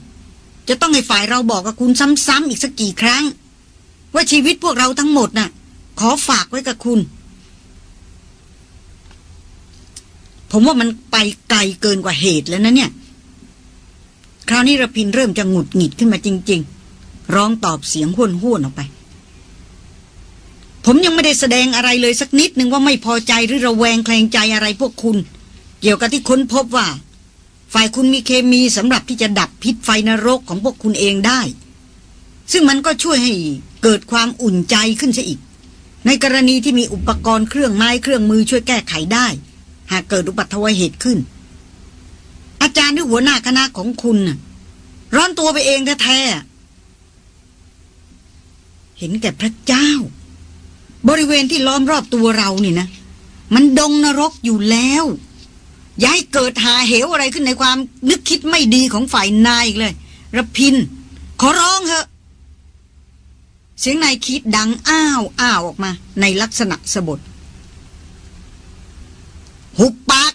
จะต้องให้ฝ่ายเราบอกกับคุณซ้ำๆอีกสักกี่ครั้ง ว่าชีวิตพวกเราทั้งหมดน่ะ ขอฝากไว้กับคุณ ผมว่ามันไปไกลเกินกว่าเหตุแล้วนะเนี่ย คราวนี้ระพินเริ่มจะหงุดหงิดขึ้นมาจริง ๆ ร้องตอบเสียงห้วนห้วนออกไป ผมยังไม่ได้แสดงอะไรเลยสักนิดนึงว่าไม่พอใจหรือระแวงแคลงใจอะไรพวกคุณ เกี่ยวกับที่ค้นพบว่า ฝ่ายคุณมีเคมีสำหรับที่จะดับพิษไฟนรกของพวกคุณเองได้ ซึ่งมันก็ช่วยให้เกิดความอุ่นใจขึ้นซะอีก ในกรณีที่มีอุปกรณ์เครื่องไม้เครื่องมือช่วยแก้ไขได้ หากเกิดอุบัติเหตุขึ้น อาจารย์หรือหัวหน้าคณะของคุณน่ะร้อนตัวไปเองแท้ๆเห็นแก่พระเจ้า บริเวณที่ล้อมรอบตัวเรานี่นะ มันดงนรกอยู่แล้ว ย้ายเกิดหาเหวอะไรขึ้นในความนึกคิดไม่ดีของฝ่ายนายอีกเลยระพิน ขอร้องเถอะ เสียงนายคิดดังอ้าวอ้าวออกมา ในลักษณะสะบดหุบปาก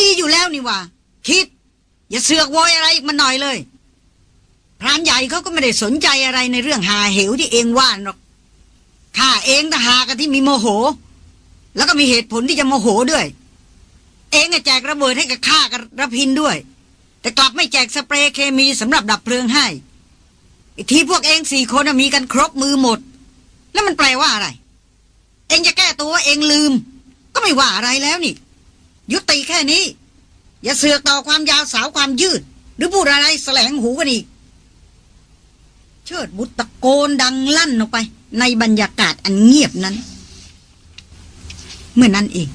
ดีๆอยู่แล้วนี่ว่า คิด อย่าเสือกโวยอะไรอีกมาหน่อยเลยพรานใหญ่เขาก็ไม่ได้สนใจอะไรในเรื่องหาเหวที่เองว่านหรอก ข้าเองแต่หากันที่มีโมโห แล้วก็มีเหตุผลที่จะโมโหด้วย เองแจกระเบิดให้กับข้ากับระพินด้วย แต่กลับไม่แจกสเปรย์เคมีสำหรับดับเพลิงให้ที่พวกเองสี่คนมีกันครบมือหมด แล้วมันแปลว่าอะไร เองจะแก้ตัวว่าเองลืม ก็ไม่ว่าอะไรแล้วนี่ ยุติแค่นี้ อย่าเสือกต่อความยาวสาวความยืด หรือพูดอะไรแสลงหูกันอีก เชิดบุตรตะโกนดังลั่นออกไป ในบรรยากาศอันเงียบนั้น เมื่อนั้นเอง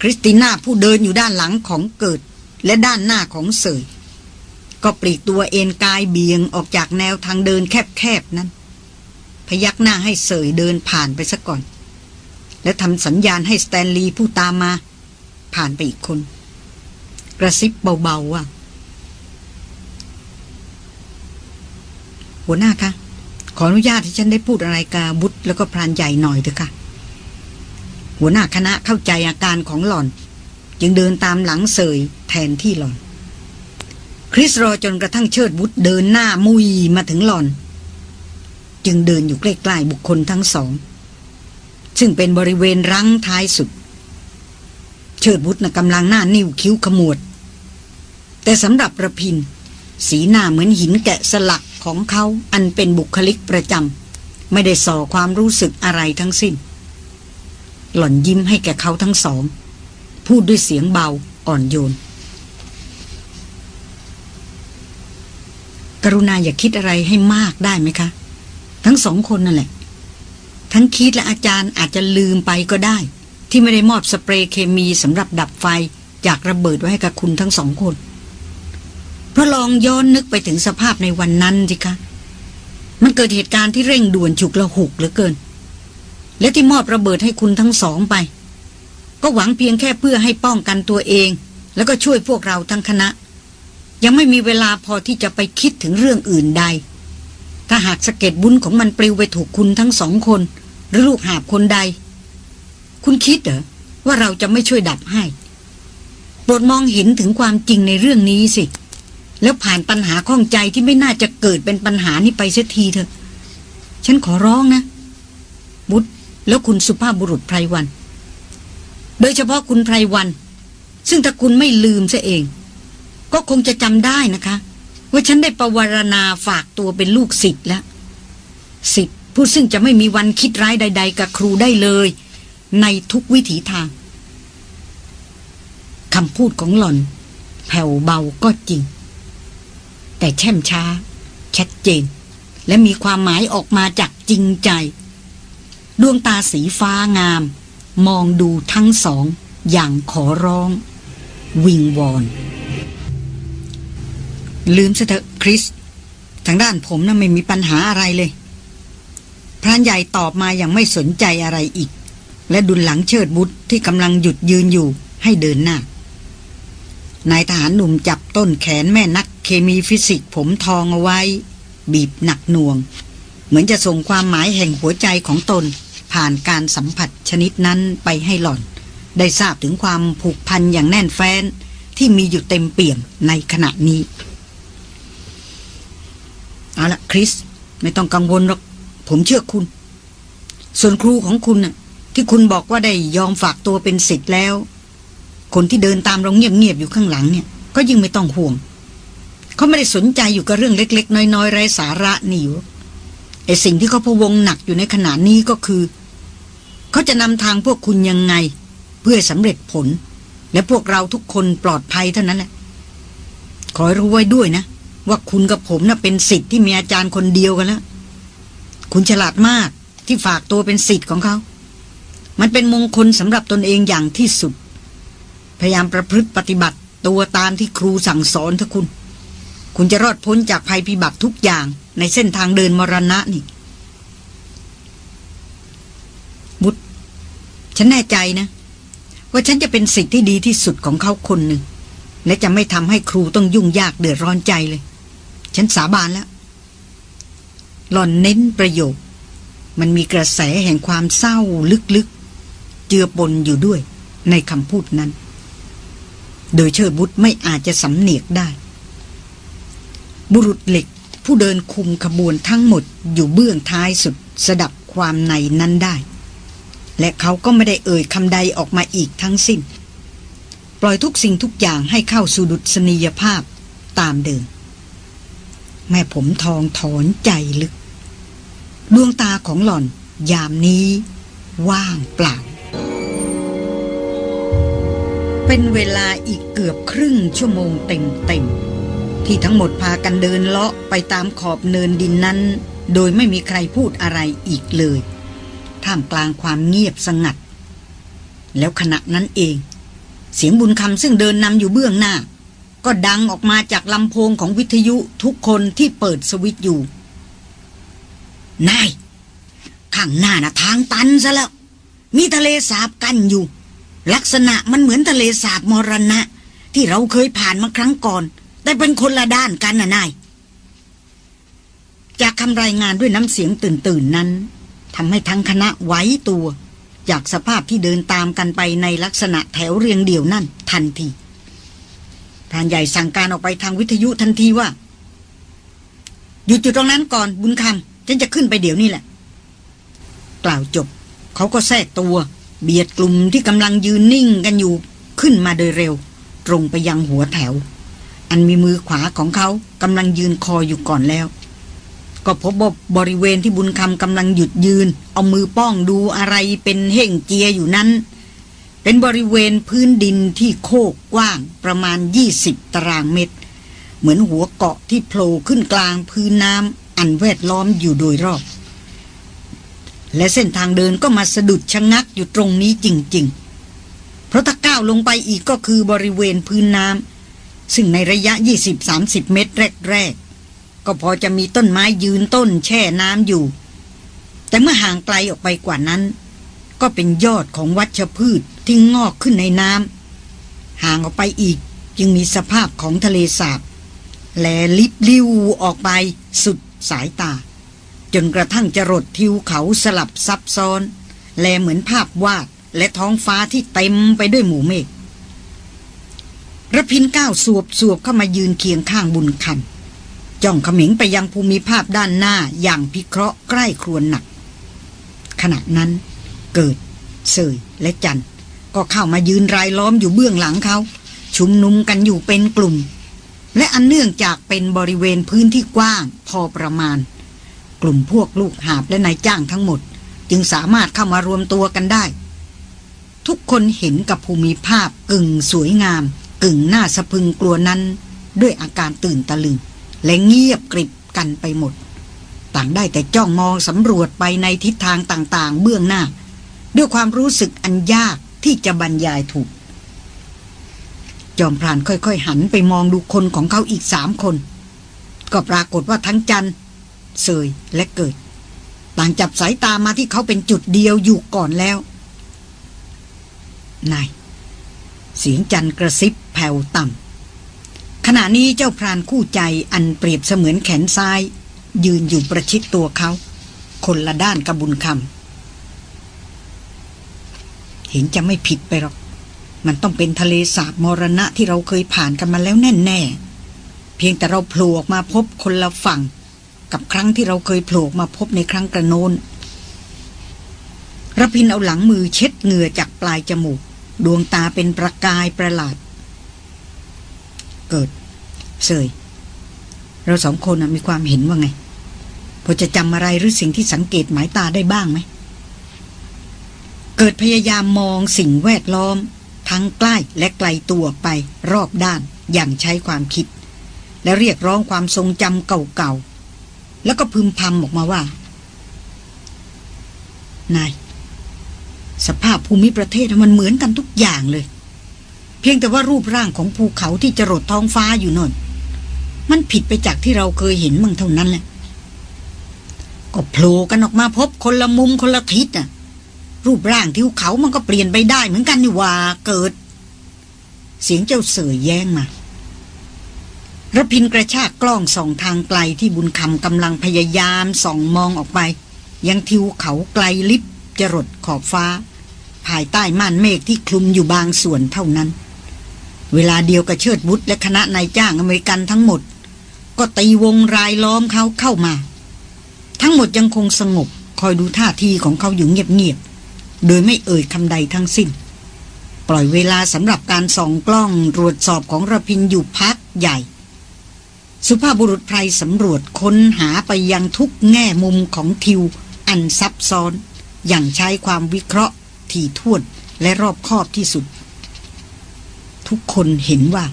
คริสติน่าผู้เดินอยู่ด้านหลังของเกิด และด้านหน้าของเสยก็ปลีกตัวเอ็นกายเบี่ยงออกจากแนวทางเดินแคบๆนั้น พยักหน้าให้เสยเดินผ่านไปซะก่อน และทำสัญญาณให้สแตนลีย์ผู้ตามมา ผ่านไปอีกคน กระซิบเบาๆว่า หัวหน้าคะ ขออนุญาตที่ฉันได้พูดอะไรกับบุตรแล้วก็พรานใหญ่หน่อยเถอะค่ะ หัวหน้าคณะเข้าใจอาการของหล่อน จึงเดินตามหลังเสยแทนที่หล่อน คริสรอจนกระทั่งเชิดบุตรเดินหน้ามุยมาถึงหล่อน จึงเดินอยู่ใกล้ๆบุคคลทั้งสอง ซึ่งเป็นบริเวณรังท้ายสุด เชิดบุตรนะกำลังหน้านิ้วคิ้วขมวด แต่สำหรับระพิน สีหน้าเหมือนหินแกะสลัก ของเขาอันเป็นบุคลิกประจำไม่ได้ส่อความรู้สึกอะไรทั้งสิ้น หล่อนยิ้มให้แก่เขาทั้งสอง พูดด้วยเสียงเบาอ่อนโยน กรุณาอย่าคิดอะไรให้มากได้ไหมคะ ทั้งสองคนนั่นแหละ ทั้งคิดและอาจารย์อาจจะลืมไปก็ได้ ที่ไม่ได้มอบสเปรย์เคมีสำหรับดับไฟจากระเบิดไว้ให้กับคุณทั้งสองคน เพราะลองย้อนนึกไปถึงสภาพในวันนั้นสิคะ มันเกิดเหตุการณ์ที่เร่งด่วนฉุกละหุกเหลือเกิน และที่มอบระเบิดให้คุณทั้งสองไป ก็หวังเพียงแค่เพื่อให้ป้องกันตัวเอง แล้วก็ช่วยพวกเราทั้งคณะ ยังไม่มีเวลาพอที่จะไปคิดถึงเรื่องอื่นใด ถ้าหากสะเก็ดบุญของมันปลิวไปถูกคุณทั้งสองคน หรือลูกหาบคนใด คุณคิดเหรอว่าเราจะไม่ช่วยดับให้โปรดมองเห็นถึงความจริงในเรื่องนี้สิ แล้วผ่านปัญหาข้องใจที่ไม่น่าจะเกิดเป็นปัญหานี้ไปเสียทีเถอะ ฉันขอร้องนะ บุตรแล้วคุณสุภาพบุรุษไพรวัน โดยเฉพาะคุณไพรวัน ซึ่งถ้าคุณไม่ลืมซะเอง ก็คงจะจำได้นะคะ ว่าฉันได้ประวารณาฝากตัวเป็นลูกศิษย์แล้วศิษย์ผู้ซึ่งจะไม่มีวันคิดร้ายใด ๆ กับครูได้เลย ในทุกวิถีทางคำพูดของหล่อน แผ่วเบาก็จริง แต่แช่มช้า ชัดเจน และมีความหมายออกมาจากจริงใจ ดวงตาสีฟ้างาม มองดูทั้งสอง อย่างขอร้อง วิงวอน ลืมซะเถอะคริส ทางด้านผมนะ่ะไม่มีปัญหาอะไรเลย พรานใหญ่ตอบมาอย่างไม่สนใจอะไรอีก และดุลหลังเชิดบุตรที่กำลังหยุดยืนอยู่ให้เดินหน้านายทหารหนุ่มจับต้นแขนแม่นัก เคมีฟิสิกผมทองเอาไว้ บีบหนักหน่วง เหมือนจะส่งความหมายแห่งหัวใจของตน ผ่านการสัมผัสชนิดนั้นไปให้หล่อน ได้ทราบถึงความผูกพันอย่างแน่นแฟ้น ที่มีอยู่เต็มเปี่ยมในขณะนี้ เอาละคริส ไม่ต้องกังวลหรอก ผมเชื่อคุณ ส่วนครูของคุณน่ะ ที่คุณบอกว่าได้ยอมฝากตัวเป็นศิษย์แล้ว คนที่เดินตามเราเงียบๆอยู่ข้างหลังเนี่ย ก็ยิ่งไม่ต้องห่วง เขาไม่ได้สนใจอยู่กับเรื่องเล็ก ๆ น้อยๆไร้สาระนี่อยู่ไอสิ่งที่เขาพวงหนักอยู่ในขณะนี้ก็คือ เขาจะนำทางพวกคุณยังไง เพื่อสำเร็จผล และพวกเราทุกคนปลอดภัยเท่านั้นแหละขอให้รู้ไว้ด้วยนะ ว่าคุณกับผมน่ะเป็นสิทธิ์ที่มีอาจารย์คนเดียวกันแล้วคุณฉลาดมากที่ฝากตัวเป็นสิทธิ์ของเขา มันเป็นมงคลสำหรับตนเองอย่างที่สุด พยายามประพฤติปฏิบัติตัวตามที่ครูสั่งสอนเถอะคุณ คุณจะรอดพ้นจากภัยพิบัติทุกอย่างในเส้นทางเดินมรณะนี่ บุตร ฉันแน่ใจนะ ว่าฉันจะเป็นสิทธิ์ที่ดีที่สุดของเขาคนหนึ่ง และจะไม่ทำให้ครูต้องยุ่งยากเดือดร้อนใจเลย ฉันสาบานแล้ว หล่อนเน้นประโยค มันมีกระแสแห่งความเศร้าลึกๆ เจือปนอยู่ด้วยในคำพูดนั้น โดยเชิดบุตรไม่อาจจะสำเนียกได้ บุรุษเหล็กผู้เดินคุมขบวนทั้งหมดอยู่เบื้องท้ายสุดสดับความในนั้นได้ และเขาก็ไม่ได้เอ่ยคำใดออกมาอีกทั้งสิ้น ปล่อยทุกสิ่งทุกอย่างให้เข้าสู่ดุษณียภาพตามเดิม แม่ผมทองถอนใจลึก ดวงตาของหล่อน ยามนี้ว่างเปล่า เป็นเวลาอีกเกือบครึ่งชั่วโมงเต็มๆ ที่ทั้งหมดพากันเดินเลาะไปตามขอบเนินดินนั้น โดยไม่มีใครพูดอะไรอีกเลย ท่ามกลางความเงียบสงัด แล้วขณะนั้นเอง เสียงบุญคำซึ่งเดินนำอยู่เบื้องหน้า ก็ดังออกมาจากลำโพงของวิทยุทุกคนที่เปิดสวิตช์อยู่ นาย ข้างหน้านะทางตันซะแล้ว มีทะเลสาบกั้นอยู่ ลักษณะมันเหมือนทะเลสาบมรณะ ที่เราเคยผ่านมาครั้งก่อน แต่เป็นคนละด้านกันนะนาย จากคำรายงานด้วยน้ำเสียงตื่นตื่นนั้นทำให้ทั้งคณะไหวตัว จากสภาพที่เดินตามกันไปในลักษณะแถวเรียงเดี่ยวนั่น ทันทีพรานใหญ่สั่งการออกไปทางวิทยุทันทีว่าหยุดอยู่ตรงนั้นก่อนบุญคำฉันจะขึ้นไปเดี๋ยวนี้แหละ กล่าวจบ เขาก็แทรกตัว เบียดกลุ่มที่กำลังยืนนิ่งกันอยู่ขึ้นมาโดยเร็ว ตรงไปยังหัวแถว อันมีมือขวาของเขากำลังยืนคออยู่ก่อนแล้ว ก็พบว่าบริเวณที่บุญคำกำลังหยุดยืน เอามือป้องดูอะไรเป็นเห่งเจียอยู่นั้น เป็นบริเวณพื้นดินที่โคกกว้างประมาณ 20 ตารางเมตร เหมือนหัวเกาะที่โผล่ขึ้นกลางพื้นน้ำอันแวดล้อมอยู่โดยรอบ และเส้นทางเดินก็มาสะดุดชะงักอยู่ตรงนี้จริง ๆ เพราะถ้าก้าวลงไปอีกก็คือบริเวณพื้นน้ำ ซึ่งในระยะ 20-30 เมตรแรก ๆ ก็พอจะมีต้นไม้ยืนต้นแช่น้ำอยู่ แต่เมื่อห่างไกลออกไปกว่านั้น ก็เป็นยอดของวัชพืชที่งอกขึ้นในน้ำห่างออกไปอีกจึงมีสภาพของทะเลสาบแลลิบลิวออกไปสุดสายตา จนกระทั่งจรดทิวเขาสลับซับซ้อน แลเหมือนภาพวาดและท้องฟ้าที่เต็มไปด้วยหมู่เมฆ ระพินก้าวสวบสวบเข้ามายืนเคียงข้างบุญคำจ้องเขมิงไปยังภูมิภาพด้านหน้าอย่างพิเคราะห์ใกล้ครวนหนัก ขณะนั้นเกิด เสยและจันก็เข้ามายืนรายล้อมอยู่เบื้องหลังเขา ชุมนุมกันอยู่เป็นกลุ่ม และอันเนื่องจากเป็นบริเวณพื้นที่กว้างพอประมาณ กลุ่มพวกลูกหาบและนายจ้างทั้งหมด จึงสามารถเข้ามารวมตัวกันได้ ทุกคนเห็นกับภูมิภาพกึ่งสวยงาม กึ่งน่าสะพึงกลัวนั้น ด้วยอาการตื่นตะลึง และเงียบกริบกันไปหมด ต่างได้แต่จ้องมองสำรวจไปในทิศทางต่างๆ เบื้องหน้า ด้วยความรู้สึกอันยากที่จะบรรยายถูก จอมพรานค่อยๆ หันไปมองดูคนของเขาอีกสามคน ก็ปรากฏว่าทั้งจันเสยและเกิด ต่างจับสายตามาที่เขาเป็นจุดเดียวอยู่ก่อนแล้วนายเสียงจันกระซิบ แผ่วต่ำขณะนี้เจ้าพรานคู่ใจอันเปรียบเสมือนแขนซ้าย ยืนอยู่ประชิดตัวเขา คนละด้านกระบุญคำเห็นจะไม่ผิดไปหรอก มันต้องเป็นทะเลสาบมรณะที่เราเคยผ่านกันมาแล้วแน่ๆ เพียงแต่เราโผล่ออกมาพบคนละฝั่ง กับครั้งที่เราเคยโผล่มาพบในครั้งกระโนนระพินเอาหลังมือเช็ดเหงื่อจากปลายจมูก ดวงตาเป็นประกายประหลาด เกิดเสยเราสองคนมีความเห็นว่าไง พอจะจำอะไรหรือสิ่งที่สังเกตหมายตาได้บ้างไหม เกิดพยายามมองสิ่งแวดล้อม ทั้งใกล้และไกลตัวไปรอบด้านอย่างใช้ความคิด และเรียกร้องความทรงจำเก่าๆ แล้วก็พึมพำออกมาว่า นาย สภาพภูมิประเทศมันเหมือนกันทุกอย่างเลย เพียงแต่ว่ารูปร่างของภูเขาที่จรดท้องฟ้าอยู่นนมันผิดไปจากที่เราเคยเห็นมั่งเท่านั้นแหละ ก็โผล่กันออกมาพบคนละมุมคนละทิศน่ะ รูปร่างทิวเขามันก็เปลี่ยนไปได้เหมือนกันนี่ว่าเกิด เสียงเจ้าเสยแย้งมาระพินกระชากกล้องส่องทางไกลที่บุญคำกำลังพยายามส่องมองออกไป ยังทิวเขาไกลลิบจรดขอบฟ้า ภายใต้ม่านเมฆที่คลุมอยู่บางส่วนเท่านั้น เวลาเดียวกับเชิดบุตรและคณะนายจ้างอเมริกันทั้งหมด ก็ตีวงรายล้อมเขาเข้ามา ทั้งหมดยังคงสงบคอยดูท่าทีของเขาอยู่เงียบๆโดยไม่เอ่ยคำใดทั้งสิ้น ปล่อยเวลาสำหรับการส่องกล้องตรวจสอบของระพินอยู่พักใหญ่ สุภาพบุรุษไพรสำรวจค้นหาไปยังทุกแง่มุมของทิว อันซับซ้อน อย่างใช้ความวิเคราะห์ ถี่ถ้วนและรอบคอบที่สุด ทุกคนเห็นว่า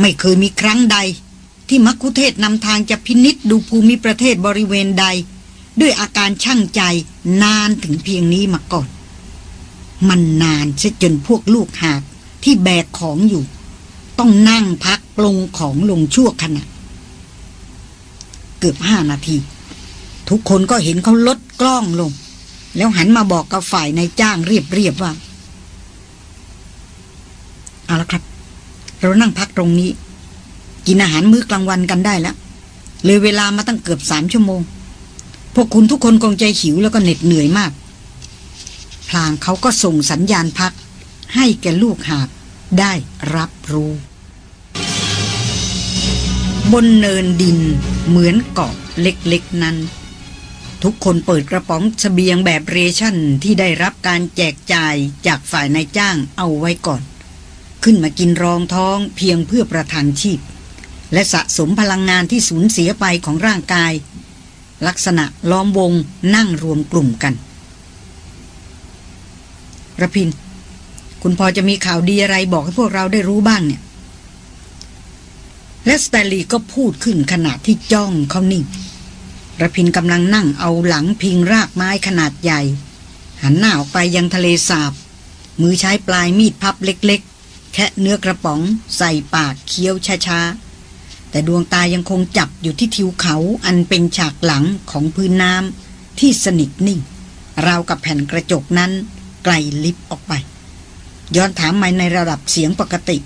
ไม่เคยมีครั้งใด ที่มักคุเทศนำทางจะพินิษดูภูมิประเทศบริเวณใด ด้วยอาการช่างใจนานถึงเพียงนี้มาก่อน มันนานซะจนพวกลูกหาบที่แบกของอยู่ ต้องนั่งพักปลงของลงชั่วขณะ เกือบห้านาที ทุกคนก็เห็นเขาลดกล้องลง แล้วหันมาบอกกับฝ่ายในจ้างเรียบๆว่า เอาละครับ เรานั่งพักตรงนี้ กินอาหารมื้อกลางวันกันได้แล้วเลยเวลามาตั้งเกือบสามชั่วโมง พวกคุณทุกคนคงใจหิวแล้วก็เหน็ดเหนื่อยมาก พลางเขาก็ส่งสัญญาณพัก ให้แก่ลูกหาบได้รับรู้ บนเนินดินเหมือนเกาะเล็กๆนั้น ทุกคนเปิดกระป๋องเสบียงแบบเรชั่นที่ได้รับการแจกจ่ายจากฝ่ายนายจ้างเอาไว้ก่อน ขึ้นมากินรองท้องเพียงเพื่อประทังชีพ และสะสมพลังงานที่สูญเสียไปของร่างกาย ลักษณะล้อมวงนั่งรวมกลุ่มกันระพิน คุณพอจะมีข่าวดีอะไรบอกให้พวกเราได้รู้บ้างเนี่ย และสแตลีก็พูดขึ้นขณะที่จ้องเขานิ่งระพินกำลังนั่งเอาหลังพิงรากไม้ขนาดใหญ่ หันหน้าออกไปยังทะเลสาบ มือใช้ปลายมีดพับเล็ก แค่เนื้อกระป๋องใส่ปากเคี้ยวช้าๆ แต่ดวงตายังคงจับอยู่ที่ทิวเขาอันเป็นฉากหลังของพื้นน้ำที่สนิทนิ่ง ราวกับแผ่นกระจกนั้นไกลลิบออกไป ย้อนถามมาในระดับเสียงปกติ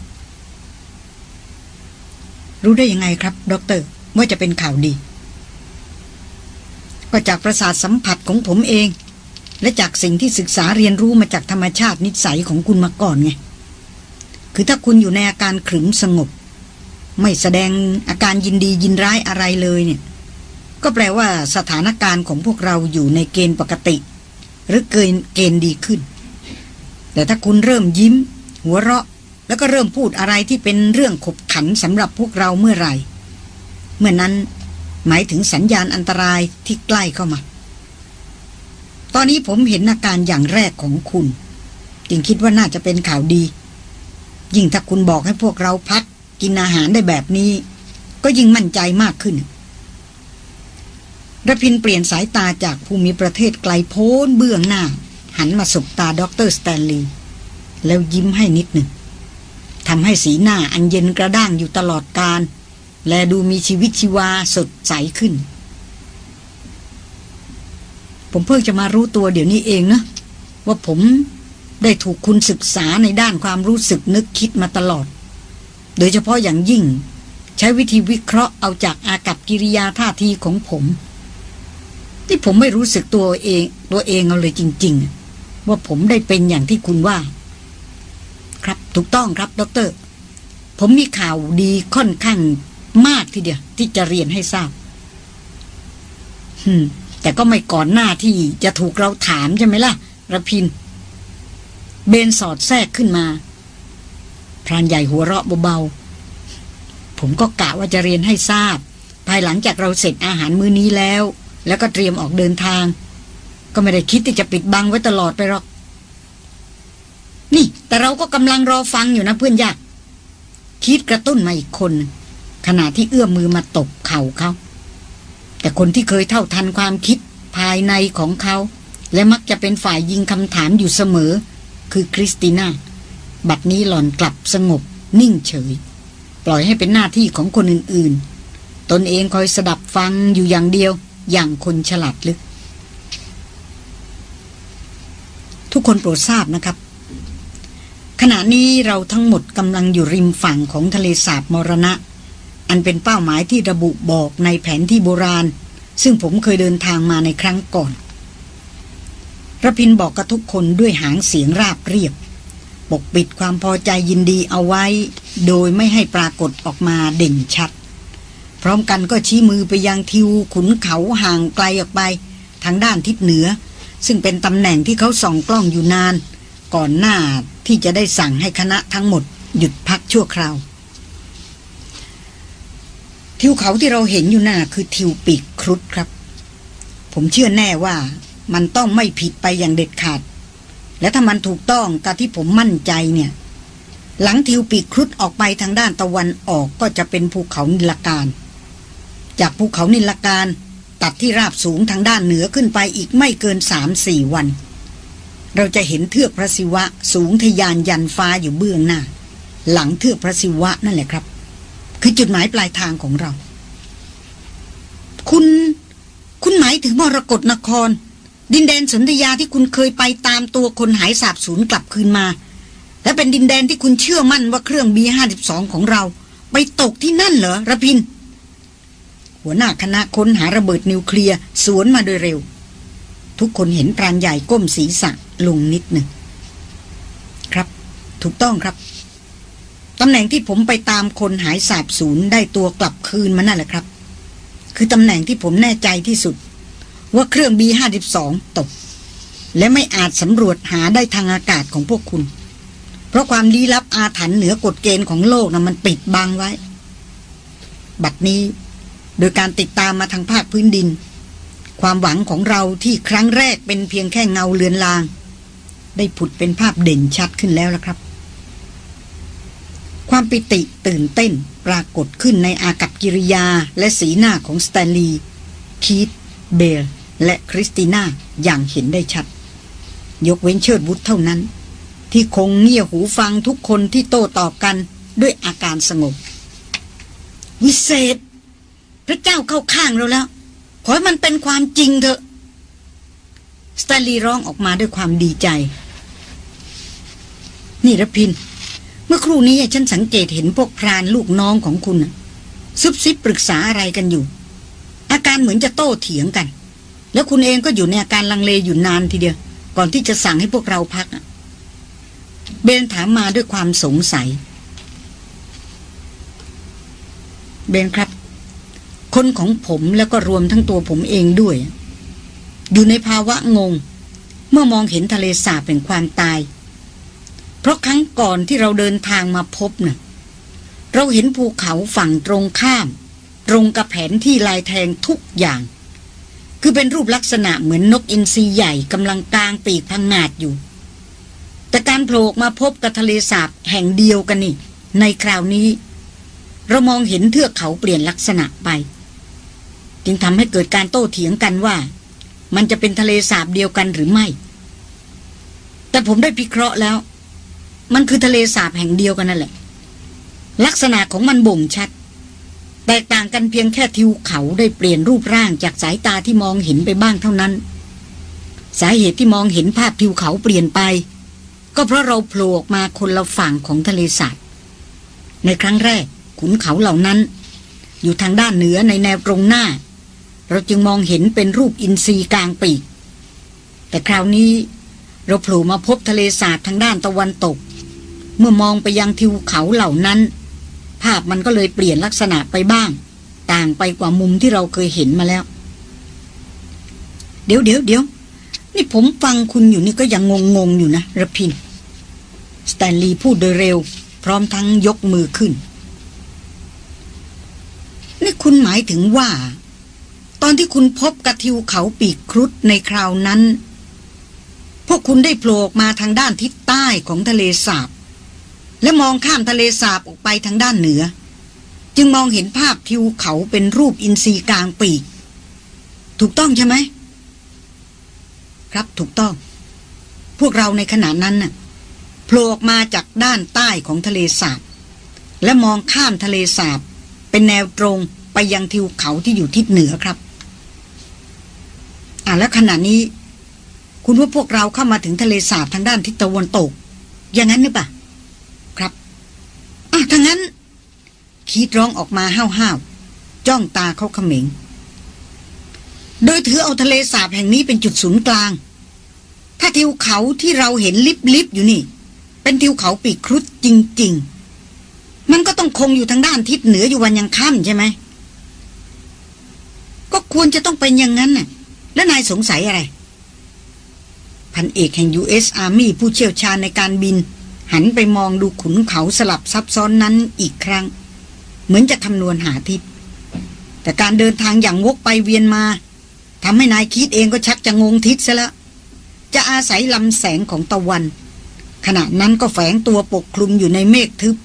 รู้ได้ยังไงครับด็อกเตอร์ว่าจะเป็นข่าวดี ก็จากประสาทสัมผัสของผมเอง และจากสิ่งที่ศึกษาเรียนรู้มาจากธรรมชาตินิสัยของคุณมาก่อนไง คือถ้าคุณอยู่ในอาการขรึมสงบ ไม่แสดงอาการยินดียินร้ายอะไรเลยเนี่ย ก็แปลว่าสถานการณ์ของพวกเราอยู่ในเกณฑ์ปกติ หรือเกินเกณฑ์ดีขึ้น แต่ถ้าคุณเริ่มยิ้ม หัวเราะ แล้วก็เริ่มพูดอะไรที่เป็นเรื่องขบขันสำหรับพวกเราเมื่อไหร่ เมื่อนั้นหมายถึงสัญญาณอันตรายที่ใกล้เข้ามา ตอนนี้ผมเห็นอาการอย่างแรกของคุณ จึงคิดว่าน่าจะเป็นข่าวดี ยิ่งถ้าคุณบอกให้พวกเราพักกินอาหารได้แบบนี้ ก็ยิ่งมั่นใจมากขึ้นระพินเปลี่ยนสายตาจากภูมิประเทศไกลโพ้นเบื้องหน้า หันมาสบตาด็อกเตอร์สแตนลีย์แล้วยิ้มให้นิดหนึ่งทำให้สีหน้าอันเย็นกระด้างอยู่ตลอดกาล แลดูมีชีวิตชีวาสดใสขึ้น ผมเพิ่งจะมารู้ตัวเดี๋ยวนี้เองนะ ว่าผม ได้ถูกคุณศึกษาในด้านความรู้สึกนึกคิดมาตลอด โดยเฉพาะอย่างยิ่ง ใช้วิธีวิเคราะห์เอาจากอากับกิริยาท่าทีของผม ที่ผมไม่รู้สึกตัวเอง ตัวเองเอาเลยจริง ๆ ว่าผมได้เป็นอย่างที่คุณว่า ครับถูกต้องครับ ดร ผมมีข่าวดีค่อนข้างมากทีเดียว ที่จะเรียนให้ทราบแต่ก็ไม่ก่อนหน้าที่จะถูกเราถามใช่ไหมล่ะระพิน เบนสอดแทรกขึ้นมา พรานใหญ่หัวเราะเบาๆ ผมก็กะว่าจะเรียนให้ทราบ ภายหลังจากเราเสร็จอาหารมื้อนี้แล้ว แล้วก็เตรียมออกเดินทาง ก็ไม่ได้คิดที่จะปิดบังไว้ตลอดไปหรอก นี่ แต่เราก็กำลังรอฟังอยู่นะเพื่อนยากคิดกระตุ้นมาอีกคน ขณะที่เอื้อมมือมาตบเข่าเขา แต่คนที่เคยเท่าทันความคิดภายในของเขา และมักจะเป็นฝ่ายยิงคำถามอยู่เสมอ คือคริสติน่า บัดนี้หล่อนกลับสงบ นิ่งเฉย ปล่อยให้เป็นหน้าที่ของคนอื่นๆ ตนเองคอยสดับฟังอยู่อย่างเดียวอย่างคนฉลาดลึก ทุกคนโปรดทราบนะครับ ขณะนี้เราทั้งหมดกำลังอยู่ริมฝั่งของทะเลสาบมรณะ อันเป็นเป้าหมายที่ระบุบอกในแผนที่โบราณ ซึ่งผมเคยเดินทางมาในครั้งก่อน ระพินบอกกับทุกคนด้วยหางเสียงราบเรียบ ปกปิดความพอใจยินดีเอาไว้ โดยไม่ให้ปรากฏออกมาเด่นชัด พร้อมกันก็ชี้มือไปยังทิวขุนเขาห่างไกลออกไป ทางด้านทิศเหนือ ซึ่งเป็นตำแหน่งที่เขาส่องกล้องอยู่นาน ก่อนหน้าที่จะได้สั่งให้คณะทั้งหมด หยุดพักชั่วคราวทิวเขาที่เราเห็นอยู่น่ะคือทิวปีกครุฑครับ ผมเชื่อแน่ว่า มันต้องไม่ผิดไปอย่างเด็ดขาด และถ้ามันถูกต้องกับที่ผมมั่นใจเนี่ย หลังทิวปีกครุฑออกไปทางด้านตะวันออกก็จะเป็นภูเขานิลการ จากภูเขานิลการตัดที่ราบสูงทางด้านเหนือขึ้นไปอีกไม่เกินสามสี่วัน เราจะเห็นเทือกพระศิวะสูงทยานยันฟ้าอยู่เบื้องหน้า หลังเทือกพระศิวะนั่นแหละครับ คือจุดหมายปลายทางของเรา คุณ คุณหมายถึงมรกรนคร ดินแดนสนธยาที่คุณเคยไปตามตัวคนหายสาบสูญกลับคืนมา และเป็นดินแดนที่คุณเชื่อมั่นว่าเครื่องบีห้าสิบสองของเรา ไปตกที่นั่นเหรอระพิน หัวหน้าคณะค้นหาระเบิดนิวเคลียร์สวนมาโดยเร็ว ทุกคนเห็นพรานใหญ่ก้มศีรษะลงนิดหนึ่ง ครับ ถูกต้องครับตำแหน่งที่ผมไปตามคนหายสาบสูญได้ตัวกลับคืนมานั่นแหละครับ คือตำแหน่งที่ผมแน่ใจที่สุด ว่าเครื่อง B52 ตก และไม่อาจสำรวจหาได้ทางอากาศของพวกคุณ เพราะความลี้ลับอาถรรพ์เหนือกฎเกณฑ์ของโลกนะมันปิดบังไว้ บัดนี้โดยการติดตามมาทางภาคพื้นดิน ความหวังของเราที่ครั้งแรกเป็นเพียงแค่เงาเลือนลาง ได้ผุดเป็นภาพเด่นชัดขึ้นแล้วละครับ ความปิติตื่นเต้นปรากฏขึ้นในอากัปกิริยาและสีหน้าของสแตนลีย์คีธ เบล และคริสติน่าอย่างเห็นได้ชัด ยกเว้นเชิดวุฒเท่านั้น ที่คงเงี่ยหูฟังทุกคนที่โต้ตอบกันด้วยอาการสงบ วิเศษ พระเจ้าเข้าข้างเราแล้ว ขอให้มันเป็นความจริงเถอะ สแตนลีย์ร้องออกมาด้วยความดีใจ นี่รพิน เมื่อครู่นี้ฉันสังเกตเห็นพวกพรานลูกน้องของคุณซุบซิบปรึกษาอะไรกันอยู่ อาการเหมือนจะโต้เถียงกัน แล้วคุณเองก็อยู่ในอาการลังเลอยู่นานทีเดียว ก่อนที่จะสั่งให้พวกเราพักเบนถามมาด้วยความสงสัย เบนครับ คนของผมแล้วก็รวมทั้งตัวผมเองด้วย อยู่ในภาวะงง เมื่อมองเห็นทะเลสาบเป็นความตาย เพราะครั้งก่อนที่เราเดินทางมาพบนะ่ะ เราเห็นภูเขาฝั่งตรงข้าม ตรงกับแผนที่ลายแทงทุกอย่าง คือเป็นรูปลักษณะเหมือนนกอินทรีใหญ่กำลังกลางปีกพังงาดอยู่ แต่การโผล่มาพบกับทะเลสาบแห่งเดียวกันนี่ ในคราวนี้ เรามองเห็นเทือกเขาเปลี่ยนลักษณะไป จึงทำให้เกิดการโต้เถียงกันว่า มันจะเป็นทะเลสาบเดียวกันหรือไม่ แต่ผมได้พิเคราะห์แล้ว มันคือทะเลสาบแห่งเดียวกันนั่นแหละ ลักษณะของมันบ่งชัด แตกต่างกันเพียงแค่ทิวเขาได้เปลี่ยนรูปร่างจากสายตาที่มองเห็นไปบ้างเท่านั้น สาเหตุที่มองเห็นภาพทิวเขาเปลี่ยนไป ก็เพราะเราโผล่ออกมาคนละฝั่งของทะเลสาบในครั้งแรกขุนเขาเหล่านั้น อยู่ทางด้านเหนือในแนวตรงหน้า เราจึงมองเห็นเป็นรูปอินทรีกลางปีก แต่คราวนี้เราโผล่มาพบทะเลสาบทางด้านตะวันตก เมื่อมองไปยังทิวเขาเหล่านั้น ภาพมันก็เลยเปลี่ยนลักษณะไปบ้าง ต่างไปกว่ามุมที่เราเคยเห็นมาแล้ว เดี๋ยวเดี๋ยวเดี๋ยวนี่ผมฟังคุณอยู่นี่ก็ยังงงงๆอยู่นะระพินสแตนลีย์พูดโดยเร็ว พร้อมทั้งยกมือขึ้น นี่คุณหมายถึงว่า ตอนที่คุณพบกระทิวเขาปีกครุฑในคราวนั้น พวกคุณได้โผล่มาทางด้านทิศใต้ของทะเลสาบ และมองข้ามทะเลสาบออกไปทางด้านเหนือ จึงมองเห็นภาพทิวเขาเป็นรูปอินทรีกลางปีก ถูกต้องใช่ไหม ครับถูกต้อง พวกเราในขณะนั้นน่ะโผล่ออกมาจากด้านใต้ของทะเลสาบ และมองข้ามทะเลสาบ เป็นแนวตรงไปยังทิวเขาที่อยู่ทิศเหนือครับอ่าแล้วขณะนี้ คุณว่าพวกเราเข้ามาถึงทะเลสาบทางด้านทิศตะวันตก อย่างนั้นหรือเปล่า อะถ้างั้น คีดร้องออกมาห้าวๆจ้องตาเขาเขม็ง โดยถือเอาทะเลสาบแห่งนี้เป็นจุดศูนย์กลาง ถ้าทิวเขาที่เราเห็นลิบๆอยู่นี่ เป็นทิวเขาปีกครุฑจริง ๆ มันก็ต้องคงอยู่ทางด้านทิศเหนืออยู่วันยังค่ำใช่ไหมก็ควรจะต้องเป็นอย่างนั้นน่ะ แล้วนายสงสัยอะไร พันเอกแห่ง U.S. Army ผู้เชี่ยวชาญในการบิน หันไปมองดูขุนเขาสลับซับซ้อนนั้นอีกครั้ง เหมือนจะคำนวณหาทิศแต่การเดินทางอย่างวกไปเวียนมาทำให้นายคิดเองก็ชักจะงงทิศซะแล้วจะอาศัยลำแสงของตะวัน ขณะนั้นก็แฝงตัวปกคลุมอยู่ในเมฆทึบ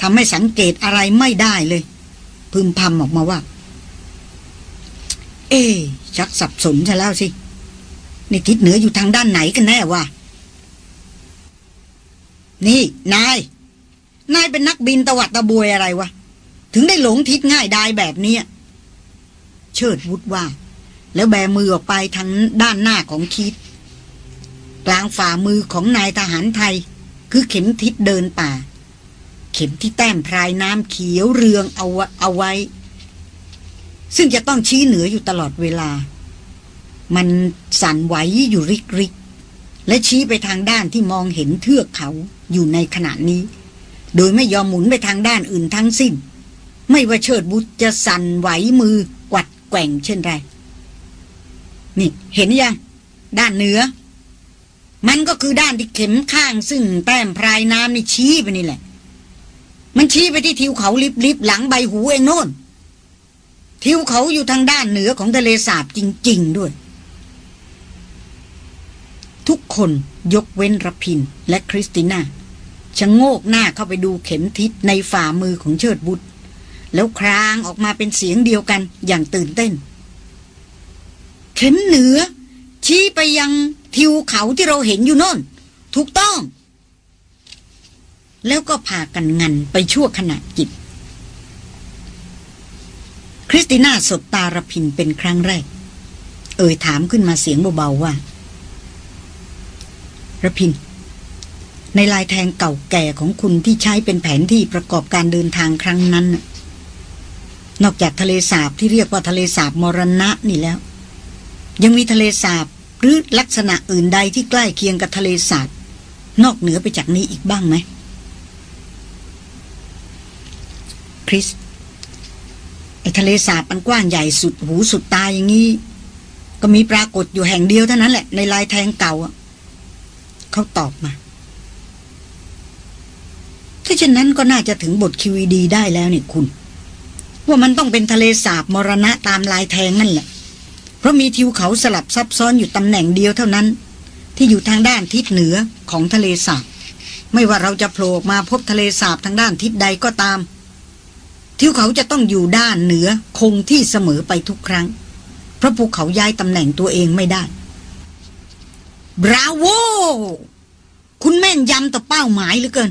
ทำให้สังเกตอะไรไม่ได้เลย พึมพำออกมาว่า เอ๊ชักสับสนซะแล้วสิ ในทิศเหนืออยู่ทางด้านไหนกันแน่วะ นี่ นาย นายเป็นนักบินตวัดตะบวยอะไรวะ ถึงได้หลงทิศง่ายได้แบบนี้ เชิดวุฒว่า แล้วแบมือออกไปทางด้านหน้าของคิด กลางฝ่ามือของนายทหารไทย คือเข็มทิศเดินป่า เข็มที่แต้มพรายน้ำเขียวเรืองเอาเอาไว้ ซึ่งจะต้องชี้เหนืออยู่ตลอดเวลา มันสั่นไหวอยู่ริกริกและชี้ไปทางด้านที่มองเห็นเทือกเขา อยู่ในขณะนี้ โดยไม่ยอมหมุนไปทางด้านอื่นทั้งสิ้น ไม่ว่าเชิดบุตรจะสั่นไหวมือกวัดแกว่งเช่นไร นี่เห็นยัง ด้านเหนือ มันก็คือด้านที่เข็มข้างซึ่งแต้มพรายน้ำนี่ชี้ไปนี่แหละ มันชี้ไปที่ทิวเขาลิบๆหลังใบหูเองโน่น ทิวเขาอยู่ทางด้านเหนือของทะเลสาบจริง ๆ ด้วย ทุกคนยกเว้นรพินและคริสติน่าชะโงกหน้าเข้าไปดูเข็มทิศในฝ่ามือของเชิดบุตร แล้วครางออกมาเป็นเสียงเดียวกันอย่างตื่นเต้น เข็มเหนือ ชี้ไปยังทิวเขาที่เราเห็นอยู่น่น ถูกต้อง แล้วก็พากันงันไปชั่วขณะจิต คริสติน่าสบตารพินเป็นครั้งแรก เอ่ยถามขึ้นมาเสียงเบาๆว่า ระพิน ในลายแทงเก่าแก่ของคุณที่ใช้เป็นแผนที่ประกอบการเดินทางครั้งนั้น นอกจากทะเลสาบที่เรียกว่าทะเลสาบมรณะนี่แล้ว ยังมีทะเลสาบหรือลักษณะอื่นใดที่ใกล้เคียงกับทะเลสาบนอกเหนือไปจากนี้อีกบ้างไหมคริสไอทะเลสาบอันกว้างใหญ่สุดหูสุดตาอย่างนี้ ก็มีปรากฏอยู่แห่งเดียวเท่านั้นแหละในลายแทงเก่าอะ เขาตอบมา ถ้าเช่นนั้นก็น่าจะถึงบทคิวีดีได้แล้วนี่คุณ ว่ามันต้องเป็นทะเลสาบมรณะตามลายแทงนั่นแหละ เพราะมีทิวเขาสลับซับซ้อนอยู่ตำแหน่งเดียวเท่านั้น ที่อยู่ทางด้านทิศเหนือของทะเลสาบไม่ว่าเราจะโผล่มาพบทะเลสาบทางด้านทิศใดก็ตาม ทิวเขาจะต้องอยู่ด้านเหนือคงที่เสมอไปทุกครั้ง เพราะภูเขาย้ายตำแหน่งตัวเองไม่ได้ บราโว คุณแม่นยำต่อเป้าหมายเหลือเกิน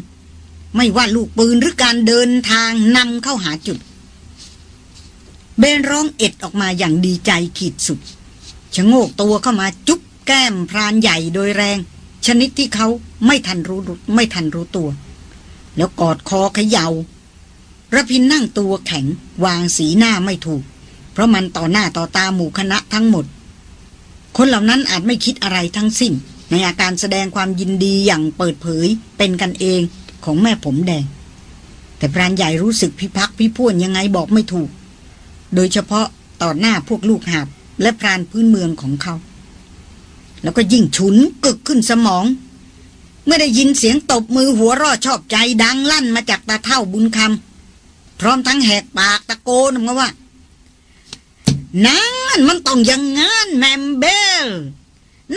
ไม่ว่าลูกปืนหรือการเดินทางนำเข้าหาจุด เบนร้องเอ็ดออกมาอย่างดีใจขีดสุด ชะโงกตัวเข้ามาจุ๊บแก้มพรานใหญ่โดยแรง ชนิดที่เขาไม่ทันรู้ไม่ทันรู้ตัว แล้วกอดคอเขยา่าระพินนั่งตัวแข็งวางสีหน้าไม่ถูก เพราะมันต่อหน้าต่อตาหมู่คณะทั้งหมด คนเหล่านั้นอาจไม่คิดอะไรทั้งสิ้น ในอาการแสดงความยินดีอย่างเปิดเผยเป็นกันเองของแม่ผมแดง แต่พรานใหญ่รู้สึกพิพักพิพ่วนยังไงบอกไม่ถูก โดยเฉพาะต่อหน้าพวกลูกหาบและพรานพื้นเมืองของเขา แล้วก็ยิ่งฉุนกึกขึ้นสมอง เมื่อได้ยินเสียงตบมือหัวรอดชอบใจดังลั่นมาจากตาเท่าบุญคำพร้อมทั้งแหกปากตะโกนออกมาว่านั่ นมันต้องอย่างงั้นแมมเบล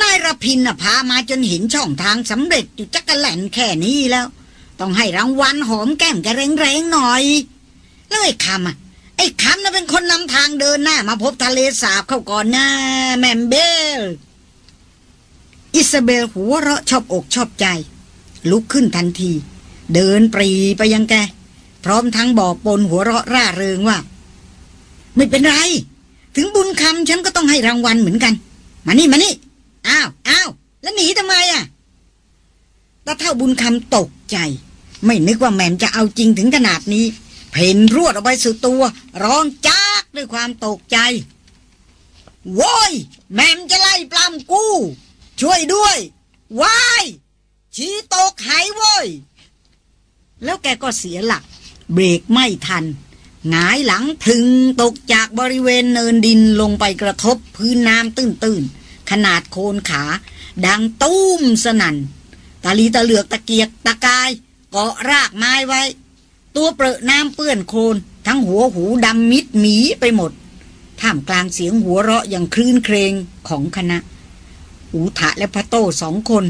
นายรพินน่ะพามาจนเห็นช่องทางสำเร็จอยู่จักรแหลนแค่นี้แล้ว ต้องให้รางวัลหอมแก้มกระแรงๆหน่อย แล้วไอ้คำอะ ไอ้คำน่ะเป็นคนนำทางเดินหน้ามาพบทะเลสาบเข้าก่อนนะแหม่มเบล อิซาเบลหัวเราะชอบอกชอบใจ ลุกขึ้นทันที เดินปรี่ไปยังแก พร้อมทั้งบอกปนหัวเราะร่าเริงว่า ไม่เป็นไร ถึงบุญคำฉันก็ต้องให้รางวัลเหมือนกัน มานี่มานี่อ้าวอ้าวแล้วหนีทำไมอะตาเท่าบุญคำตกใจ ไม่นึกว่าแมมจะเอาจริงถึงขนาดนี้ เพ่นรวดออกไปสุดตัว ร้องจากด้วยความตกใจโว้ยแมมจะไล่ปลามกูช่วยด้วยวายชี้ตกหายโว้ยแล้วแกก็เสียหลัก เบรกไม่ทัน หงายหลังพึงตกจากบริเวณเนินดินลงไปกระทบพื้นน้ำตื้นๆ ขนาดโคนขา ดังตุ้มสนัน่น ตาลีตะเหลือกตะเกียกตะกาย เกาะรากไม้ไว้ ตัวเปรอะน้ำเปื้อนโคลนทั้งหัวหูดำมิดหมีไปหมด ท่ามกลางเสียงหัวเราะอย่างคลื่นเครงของคณะ อูถะและพระโต้สองคน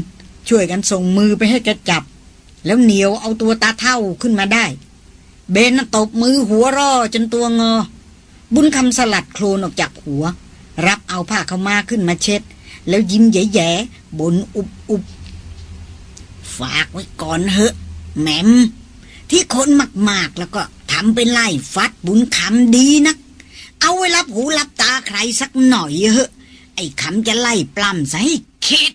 ช่วยกันส่งมือไปให้แกจับ แล้วเหนียวเอาตัวตาเท่าขึ้นมาได้ เบนตบมือหัวร่อจนตัวงอ บุญคำสลัดโคลนออกจากหัว รับเอาผ้าเขาวมาขึ้นมาเช็ด แล้วยิ้มแย่ๆบนอุบอุบฝากไว้ก่อนเหอะแหมม ที่คนมากๆแล้วก็ทำเป็นไล่ฟัดบุญคำดีนัก เอาไว้รับหูรับตาใครสักหน่อยเหอะ ไอ้คำจะไล่ปล้ำซะให้เข็ด